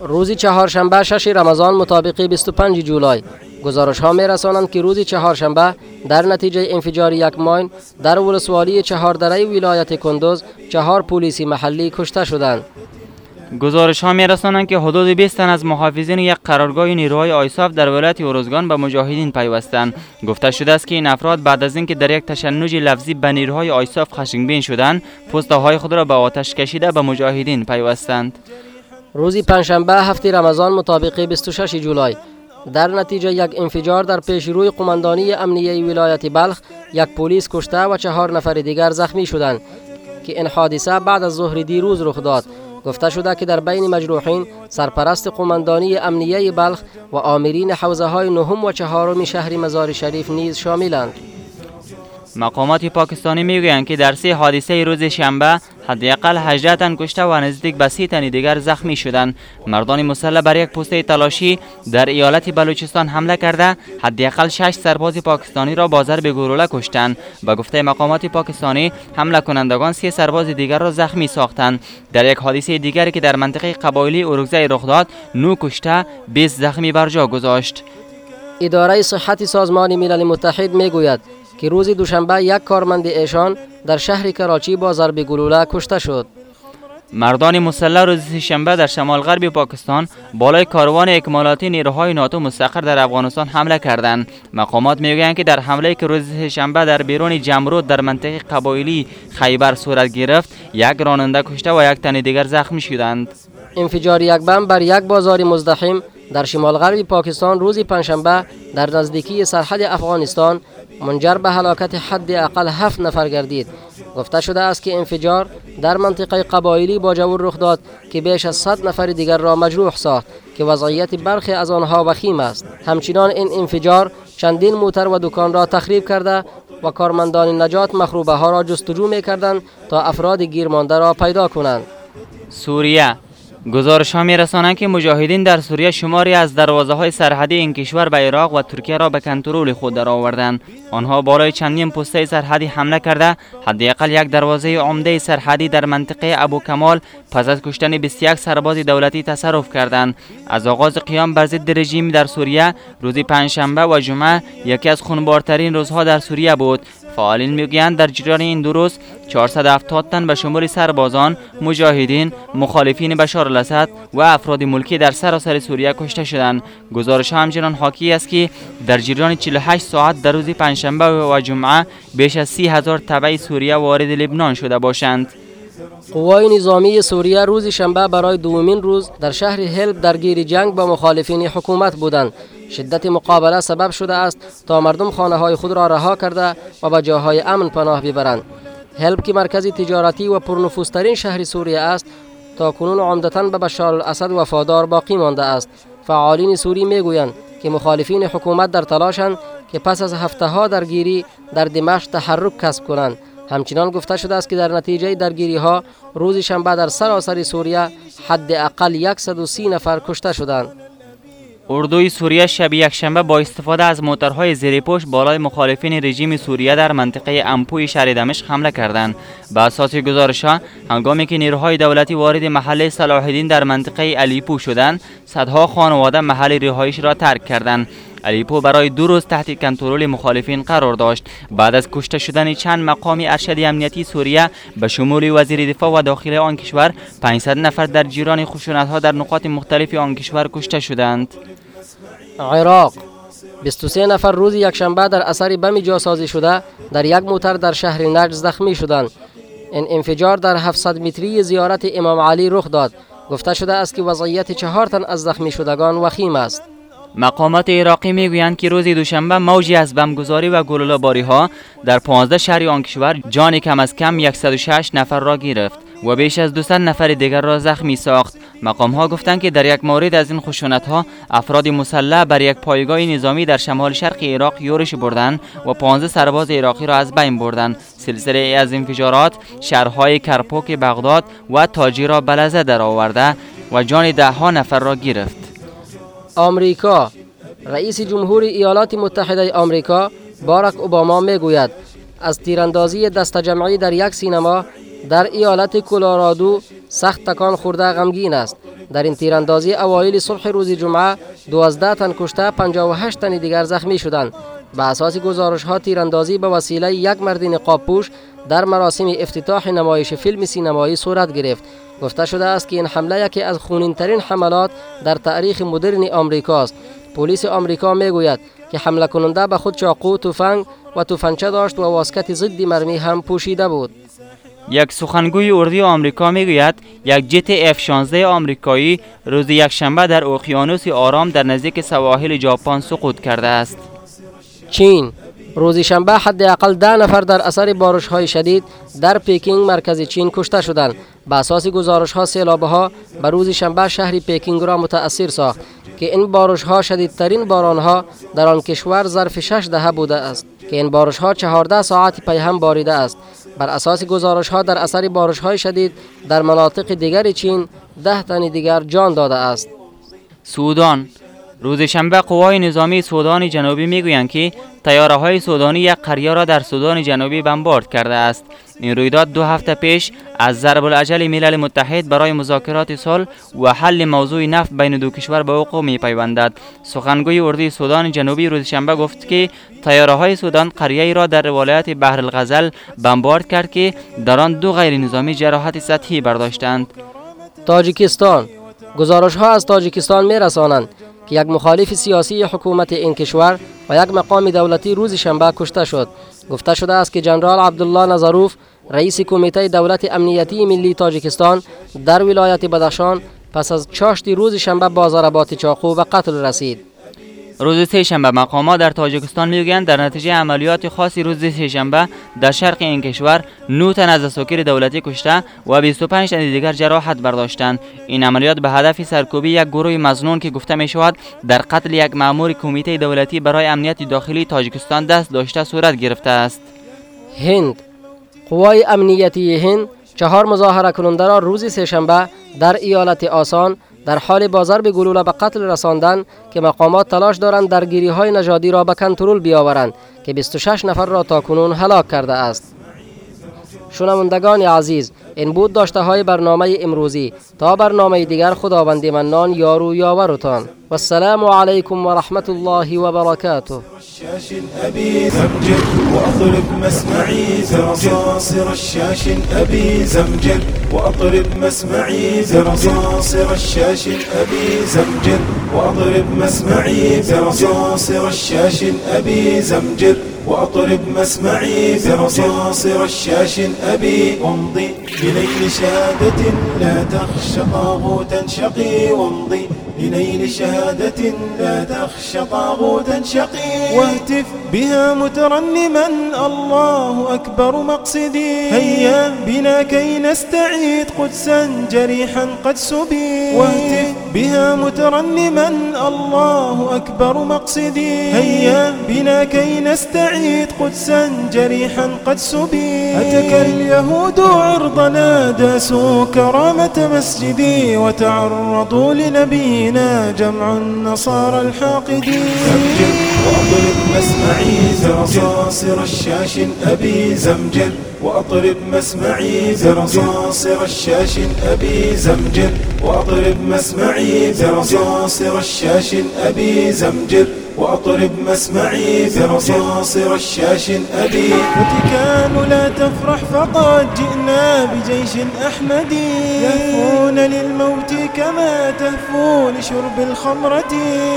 Speaker 2: روز چهارشنبه شش رمضان مطابق 25 جولای. گزارش ها می رسانند که روز چهارشنبه در نتیجه انفجار یک ماین در ولسوالی چهاردره ولایت کندوز چهار پلیسی محلی کشته شدند.
Speaker 3: گزارش ها می رسانند که حدود 20 تن از محافظین یک قرارگاه نیروهای آیساف در ولایت اورزگان به مجاهدین پیوستند. گفته شده است که این افراد بعد از اینکه در یک تشنج لفظی به نیروهای آیساف خشمگین شدند پوسته های خود را به آتش کشیده به مجاهدین پیوستند.
Speaker 2: روز پنجشنبه هفته رمضان مطابق 26 جولای. در نتیجه یک انفجار در پیشروی قماندانی امنیه ولایت بلخ یک پلیس کشته و چهار نفر دیگر زخمی شدند که این حادثه بعد از ظهر دیروز رخ داد. گفته شده که در بین مجروحین سرپرست قماندانی امنیه بلخ و آمرین حوزه های نهم و چهارم شهر مزار شریف نیز شاملند.
Speaker 3: مقامات پاکستانی می‌گویند که در سه حادثه روز شنبه حداقل 18 تن کشته و نزدیک به 30 تن دیگر زخمی شدند. مردان مسلح بر یک پوسته تلاشی در ایالت بلوچستان حمله کرده. حداقل 6 سرباز پاکستانی را با ضرب گلوله کشتند. به گفته مقامات پاکستانی حمله کنندگان سه سرباز دیگر را زخمی ساختند. در یک حادثه دیگری که در منطقه قبایلی اورگزای رخ داد نو کشته 20 زخمی بر جا گذاشت.
Speaker 2: اداره صحت سازمان ملل متحد می‌گوید که روز دوشنبه یک کارمند ایشان در شهر کراچی با ضرب گلوله کشته شد.
Speaker 3: مردان مسلح روز شنبه در شمال غرب پاکستان بالای کاروان اکمالاتی نیروهای ناتو مستقر در افغانستان حمله کردند. مقامات می‌گویند که در حمله که روز شنبه در بیرون جمرود در منطقه قبایلی خیبر صورت گرفت یک راننده کشته و یک تن دیگر زخمی شدند.
Speaker 2: انفجار یک بم بر یک بازار مزدحم در شمال غرب پاکستان روز پنجشنبه در نزدیکی سرحد افغانستان منجر به هلاکت حد اقل هفت نفر گردید. گفته شده است که انفجار در منطقه قبایلی با جور رخ داد که بیش از 100 نفر دیگر را مجروح ساخت که وضعیت برخی از آنها وخیم است. همچنان این انفجار چندین موتر و دکان را تخریب کرده و کارمندان نجات مخروبه ها را جستجو می کردند تا افراد گیرمانده را پیدا کنند.
Speaker 3: سوریه گزارش ها می رسانند که مجاهدین در سوریه شماری از دروازه های سرحدی این کشور به عراق و ترکیه را به کنترل خود درآوردند. آنها بالای چندین پسته سرحدی حمله کرده حداقل یک دروازه عمده سرحدی در منطقه ابو کمال پس از کشتن 21 سرباز دولتی تصرف کردند. از آغاز قیام بر ضد رژیم در سوریه روز پنجشنبه و جمعه یکی از خونبارترین روزها در سوریه بود. فعالین می‌گویند در جریان این دو روز 470 تن به شمول سربازان، مجاهدین، مخالفین بشار الاسد و افراد ملکی در سراسر سوریه کشته شدند. گزارش همچنان حاکی است که در جریان 48 ساعت در روز پنجشنبه و جمعه بیش از 30 هزار تبع سوریه وارد لبنان شده باشند.
Speaker 2: قوای نظامی سوریه روز شنبه برای دومین روز در شهر هلب درگیر جنگ با مخالفین حکومت بودند. شدت مقابله سبب شده است تا مردم خانه های خود را رها کرده و به جاهای امن پناه ببرند. هلب که مرکز تجارتی و پرنفوذترین شهر سوریه است تا کنون عمدتا به بشار الاسد وفادار باقی مانده است. فعالین سوری می‌گویند که مخالفین حکومت در تلاشند که پس از هفته ها درگیری در دمشق تحرک کسب کنند. همچنان گفته شده است که در نتیجه درگیری ها روز شنبه در سراسر سوریه حد اقل 130 نفر کشته شدند.
Speaker 3: اردوی سوریه شب یکشنبه با استفاده از موترهای زیرپوش بالای مخالفین رژیم سوریه در منطقه امپوی شهر دمشق حمله کردند. به اساس گزارش ها هنگامی که نیروهای دولتی وارد محله صلاح در منطقه الیپو شدند صدها خانواده محل رهایش را ترک کردند. الیپو برای دو روز تحت کنترل مخالفین قرار داشت. بعد از کشته شدن چند مقامی ارشد امنیتی سوریه به شمول وزیر دفاع و داخلی آن کشور 500 نفر در جیران خشونت ها در نقاط مختلف آن کشور کشته شدند.
Speaker 2: عراق. 23 نفر روز یکشنبه در اثر بم جاسازی شده در یک موتر در شهر نجد زخمی شدند. این انفجار در 700 متری زیارت امام علی رخ داد. گفته شده است که وضعیت چهار تن از زخمی شدگان وخیم است.
Speaker 3: مقامات عراقی می‌گویند که روز دوشنبه موجی از بمگذاری و گلوله ها در 15 شهر آن کشور جان کم از کم 106 نفر را گرفت و بیش از 200 نفر دیگر را زخمی ساخت. مقام ها گفتند که در یک مورد از این خشونت ها افراد مسلح بر یک پایگاه نظامی در شمال شرق عراق یورش بردند و 15 سرباز عراقی را از بین بردند. سلسله از انفجارات شهرهای کرپوک بغداد و تاجی را بلزه در آورده و جان ده ها نفر را گرفت.
Speaker 2: آمریکا. رئیس جمهور ایالات متحده آمریکا باراک اوباما می‌گوید از تیراندازی دست جمعی در یک سینما در ایالت کلرادو سخت تکان خورده غمگین است. در این تیراندازی اوایل صبح روز جمعه 12 تن کشته 58 تن دیگر زخمی شدند. به اساس گزارش ها تیراندازی به وسیله یک مرد نقاب پوش در مراسم افتتاح نمایش فیلم سینمایی صورت گرفت. گفته شده است که این حمله یکی از خونین ترین حملات در تاریخ مدرن آمریکا است پلیس آمریکا می‌گوید که حمله کننده به خود چاقو تفنگ و تفنچه داشت و واسکت ضد مرمی هم پوشیده بود
Speaker 3: یک سخنگوی اردوی آمریکا می‌گوید یک جت F-16 آمریکایی روز یکشنبه در اقیانوس آرام در نزدیک سواحل ژاپن سقوط کرده است.
Speaker 2: چین روز شنبه حداقل ده نفر در اثر بارش های شدید در پیکینگ مرکز چین کشته شدند. به اساس گزارش ها سیلابه ها به روز شنبه شهر پیکینگ را متاثر ساخت که این بارش ها شدیدترین باران ها در آن کشور ظرف شش دهه بوده است که این بارش ها 14 ساعت پی هم باریده است. بر اساس گزارش ها در اثر بارش های شدید در مناطق دیگر چین ده تن دیگر جان داده است.
Speaker 3: سودان روز شنبه قوای نظامی سودان جنوبی می‌گویند که تیاره های سودانی یک قریه را در سودان جنوبی بمبارد کرده است. این رویداد دو هفته پیش از ضرب العجل ملل متحد برای مذاکرات صلح و حل موضوع نفت بین دو کشور به وقوع می پیوندد سخنگوی اردوی سودان جنوبی روز شنبه گفت که تیاره های سودان قریه را در ولایت بحر الغزل بمبارد کرد که در آن دو غیر نظامی جراحت سطحی برداشتند.
Speaker 2: تاجیکستان. گزارش ها از تاجیکستان می رسانند که یک مخالف سیاسی حکومت این کشور و یک مقام دولتی روز شنبه کشته شد. گفته شده است که جنرال عبدالله نظروف رئیس کمیته دولت امنیتی ملی تاجیکستان در ولایت بدخشان پس از چاشت روز شنبه با ضربات چاقو و قتل رسید.
Speaker 3: روز سهشنبه مقامات در تاجیکستان می‌گویند در نتیجه عملیات خاصی روز سهشنبه در شرق این کشور 9 تن از اساکیر دولتی کشته و 25 تن دیگر جراحت برداشتند. این عملیات به هدف سرکوبی یک گروه مزنون که گفته می شود در قتل یک مأمور کمیته دولتی برای امنیت داخلی تاجیکستان دست داشته صورت گرفته است.
Speaker 2: هند. قوای امنیتی هند چهار مظاهره کننده را روز سهشنبه در ایالت آسان در حال بازار به گلوله به قتل رساندن که مقامات تلاش دارند درگیری های نژادی را به کنترل بیاورند که 26 نفر را تاکنون هلاک کرده است. شنوندگان عزیز این بود داشته های برنامه امروزی تا برنامه دیگر خداوند منان یارو یاورتان. و السلام علیکم و رحمت الله و برکاته
Speaker 7: رشاش أبي زمجر وأطرب مسمعي برصاص رشاش أبي زمجر وأطرب مسمعي برصاص رشاش أبي زمجر وأطرب مسمعي برصاص رشاش أبي زمجر وأطرب مسمعي برصاص رشاش أبي وامضي بليل شهادة لا تخشى طاغوتا شقي وامضي لنيل شهادة لا تخشى طاغوتا شقي واهتف بها مترنما الله أكبر مقصدي. هيا بنا كي نستعيد قدسا جريحا قد سبي. واهتف بها مترنما الله أكبر مقصدي. هيا بنا كي نستعيد قدسا جريحا قد سبي. أتك اليهود عرضنا داسوا كرامة مسجدي وتعرضوا لنبينا جمع النصارى الحاقدين. زمجر وأضرب مسمعي برصاص رشاش أبي زمجر وأطرب مسمعي برصاص رشاش أبي زمجر وأطرب مسمعي برصاص رشاش أبي زمجر وأطرب مسمعي برصاص رشاش أبي وتكان لا تفرح فقد جئنا بجيش أحمدي يهفون للموت كما تهفو لشرب الخمرة.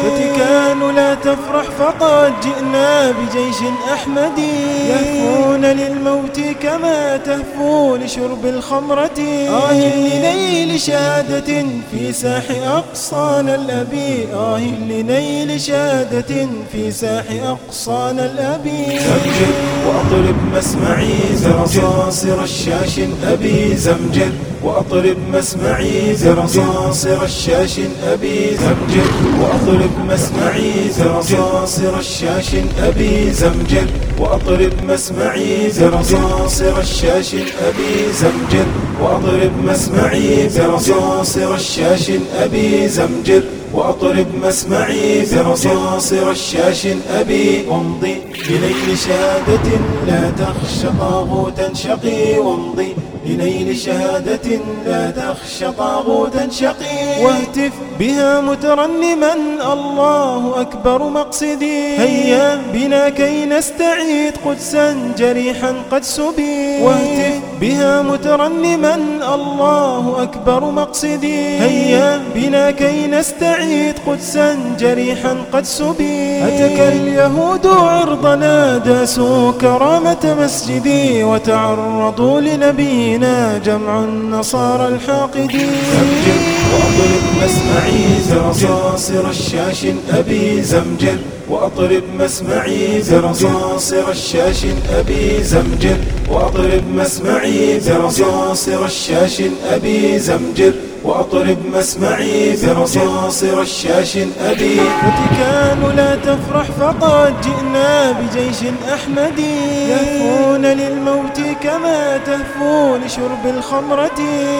Speaker 7: فتكان لا تفرح فقد جئنا بجيش أحمدي يهفون للموت كما تهفو لشرب الخمرة. آه لنيل شهادة في ساح أقصانا الأبي آه لنيل شهادة في ساح أقصانا الأبي. زمجر وأطرب مسمعي زرصاصر الشاش أبي زمجر وأطرب مسمعي زرصاصر الشاش أبي زمجر وأطرب مسمعي زرصاصر الشاش أبي زمجر وأطرب مسمعي زرصاصر الشاش أبي زمجر وأضرب مسمعي برصاصر الشاش أبي زمجر وأطرب مسمعي برصاصر الشاش أبي وامضي بليل شهادة لا تخشى طاغوتا شقي. وامضي لنيل شهادة لا تخشى طاغوتا شقي واهتف بها مترنما. الله أكبر مقصدي. هيا بنا كي نستعيد قدسا جريحا قد سبي. واهتف بها مترنما. الله أكبر مقصدي. هيا بنا كي نستعيد قدسا جريحا قد سبي. أتك اليهود عرضنا داسوا كرامة مسجدي وتعرضوا لنبينا جمع النصارى الحاقدين زمجر وأضرب مسمعي زرصاصر الشاش أبي زمجر وأطرب مسمعي برصاصر الشاش أبي زمجر. وأطرب مسمعي برصاصر الشاش أبي زمجر. وأطرب مسمعي برصاصر الشاش أبي فتكان لا تفرح فقد جئنا بجيش أحمدي يهفون للموت كما تهفو لشرب الخمرة.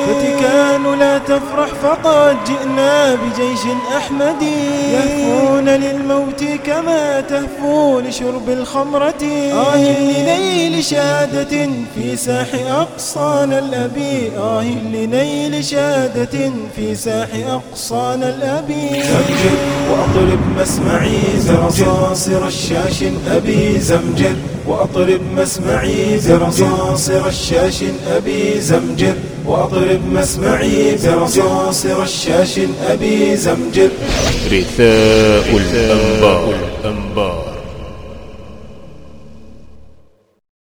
Speaker 7: فتكان لا تفرح فقد جئنا بجيش أحمدي يهفون للموت كما تهفو لشرب الخمرة. آه لنيل شهادة في ساح أقصانا الأبي آه لنيل شهادة في ساح أقصانا الأبي زمجر وأطرب مسمعي برصاصر الشاش أبي زمجر وأطرب مسمعي برصاصر الشاش أبي زمجر وأطرب مسمعي برصاصر الشاش أبي زمجر
Speaker 10: رثاء الأنباء.